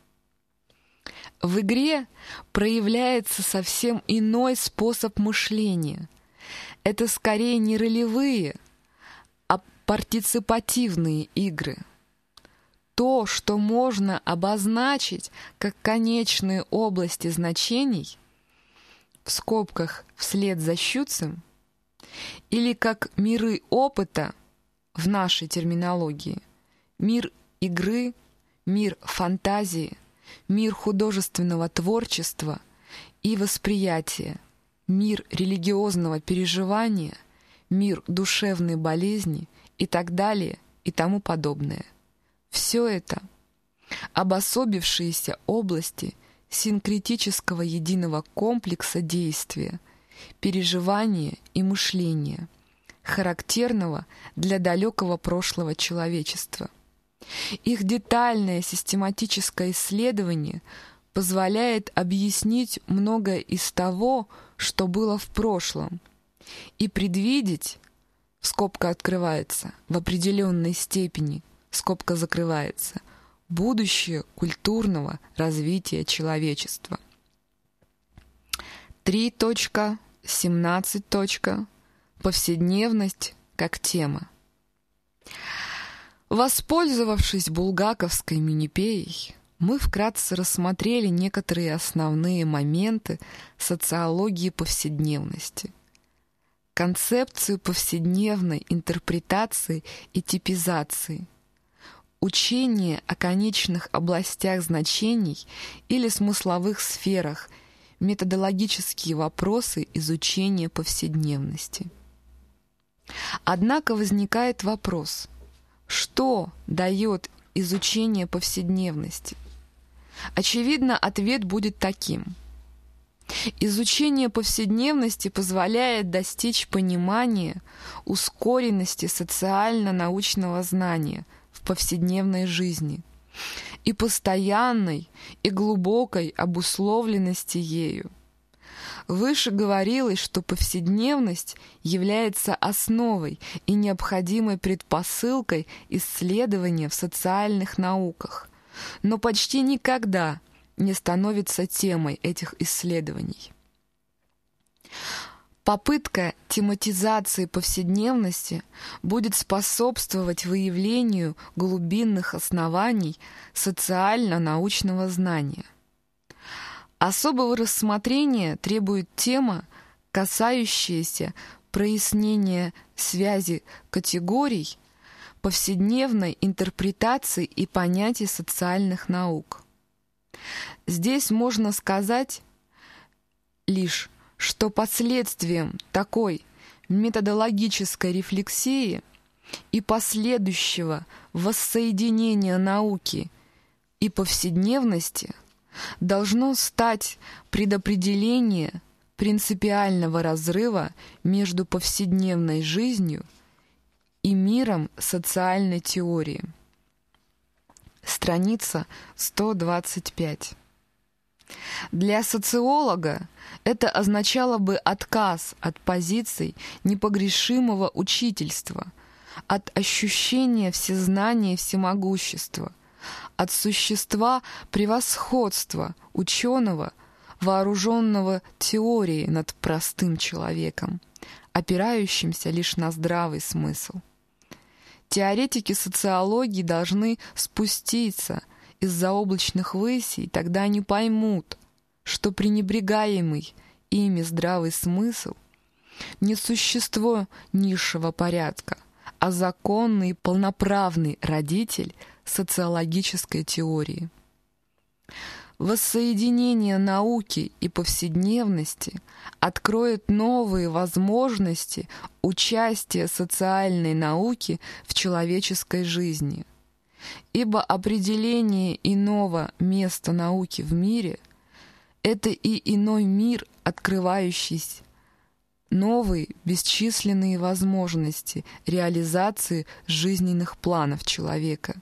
В игре проявляется совсем иной способ мышления. Это скорее не ролевые, а партиципативные игры. То, что можно обозначить как конечные области значений, в скобках вслед за щуцем, или как миры опыта в нашей терминологии, мир игры, мир фантазии, мир художественного творчества и восприятия, мир религиозного переживания, мир душевной болезни и так далее и тому подобное. Все это обособившиеся области синкретического единого комплекса действия, переживания и мышления, характерного для далекого прошлого человечества – их детальное систематическое исследование позволяет объяснить многое из того, что было в прошлом, и предвидеть, скобка открывается, в определенной степени, скобка закрывается, будущее культурного развития человечества. 3.17. Повседневность как тема. Воспользовавшись булгаковской минипеей, мы вкратце рассмотрели некоторые основные моменты социологии повседневности. Концепцию повседневной интерпретации и типизации, учение о конечных областях значений или смысловых сферах, методологические вопросы изучения повседневности. Однако возникает вопрос – что дает изучение повседневности? Очевидно, ответ будет таким. Изучение повседневности позволяет достичь понимания ускоренности социально-научного знания в повседневной жизни и постоянной и глубокой обусловленности ею. Выше говорилось, что повседневность является основой и необходимой предпосылкой исследования в социальных науках, но почти никогда не становится темой этих исследований. Попытка тематизации повседневности будет способствовать выявлению глубинных оснований социально-научного знания. Особого рассмотрения требует тема, касающаяся прояснения связи категорий, повседневной интерпретации и понятий социальных наук. Здесь можно сказать лишь, что последствием такой методологической рефлексии и последующего воссоединения науки и повседневности – должно стать и миром социальной теории. Страница 125. Для социолога это означало бы отказ от позиций непогрешимого учительства, от ощущения всезнания и всемогущества, от существа превосходства ученого, вооруженного теорией над простым человеком, опирающимся лишь на здравый смысл. Теоретики социологии должны спуститься из заоблачных высей, тогда они поймут, что пренебрегаемый ими здравый смысл не существо низшего порядка, а законный полноправный родитель социологической теории. Воссоединение науки и повседневности откроет новые возможности участия социальной науки в человеческой жизни – ибо определение иного места науки в мире — это и иной мир, открывающийся, новые бесчисленные возможности реализации жизненных планов человека.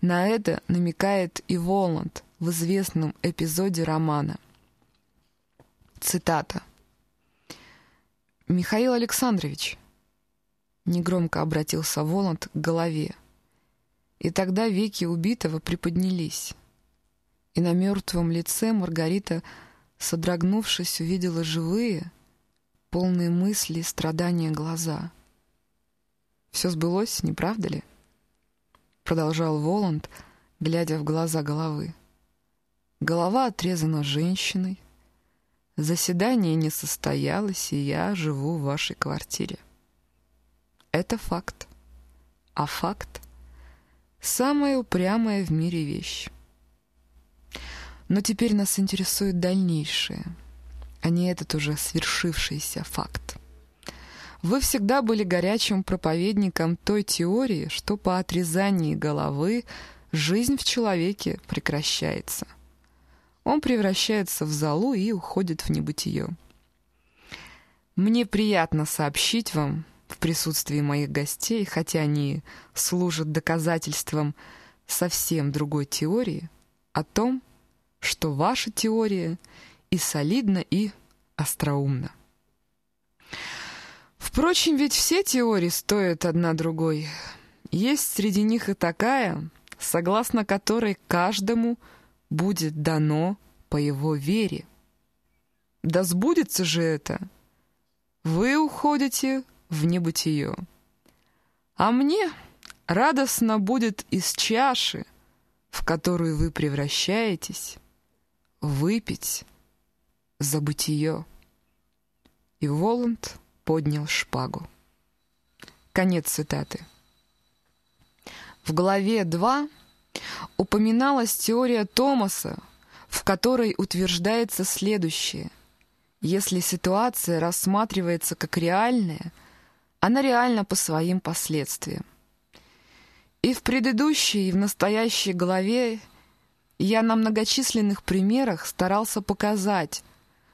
На это намекает и Воланд в известном эпизоде романа. Цитата. «Михаил Александрович», — негромко обратился Воланд к голове, — и тогда веки убитого приподнялись. И на мертвом лице Маргарита, содрогнувшись, увидела живые, полные мысли страдания глаза. «Все сбылось, не правда ли?» Продолжал Воланд, глядя в глаза головы. «Голова отрезана женщиной. Заседание не состоялось, и я живу в вашей квартире. Это факт. А факт — Самая упрямая в мире вещь. Но теперь нас интересует дальнейшее, а не этот уже свершившийся факт. Вы всегда были горячим проповедником той теории, что по отрезании головы жизнь в человеке прекращается. Он превращается в залу и уходит в небытие. Мне приятно сообщить вам, в присутствии моих гостей, хотя они служат доказательством совсем другой теории, о том, что ваша теория и солидна, и остроумна. Впрочем, ведь все теории стоят одна другой. Есть среди них и такая, согласно которой каждому будет дано по его вере. Да сбудется же это. Вы уходите в небытие. А мне радостно будет из чаши, в которую вы превращаетесь, выпить за бытие. И Воланд поднял шпагу. Конец цитаты. В главе 2 упоминалась теория Томаса, в которой утверждается следующее. Если ситуация рассматривается как реальная – она реальна по своим последствиям. И в предыдущей, и в настоящей главе я на многочисленных примерах старался показать,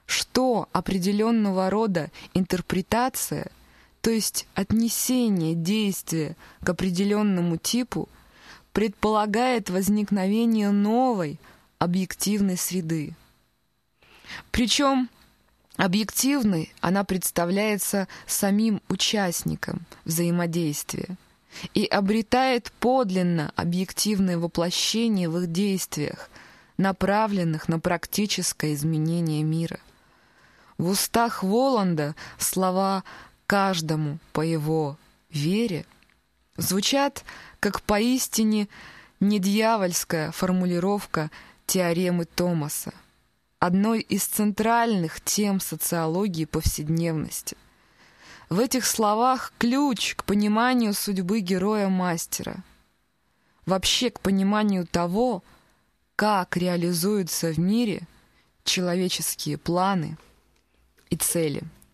что определенного рода интерпретация, то есть отнесение действия к определенному типу, предполагает возникновение новой объективной среды. Причем Объективной она представляется самим участником взаимодействия и обретает подлинно объективное воплощение в их действиях, направленных на практическое изменение мира. В устах Воланда слова «каждому по его вере» звучат как поистине недьявольская формулировка теоремы Томаса – одной из центральных тем социологии повседневности. В этих словах ключ к пониманию судьбы героя-мастера, вообще к пониманию того, как реализуются в мире человеческие планы и цели –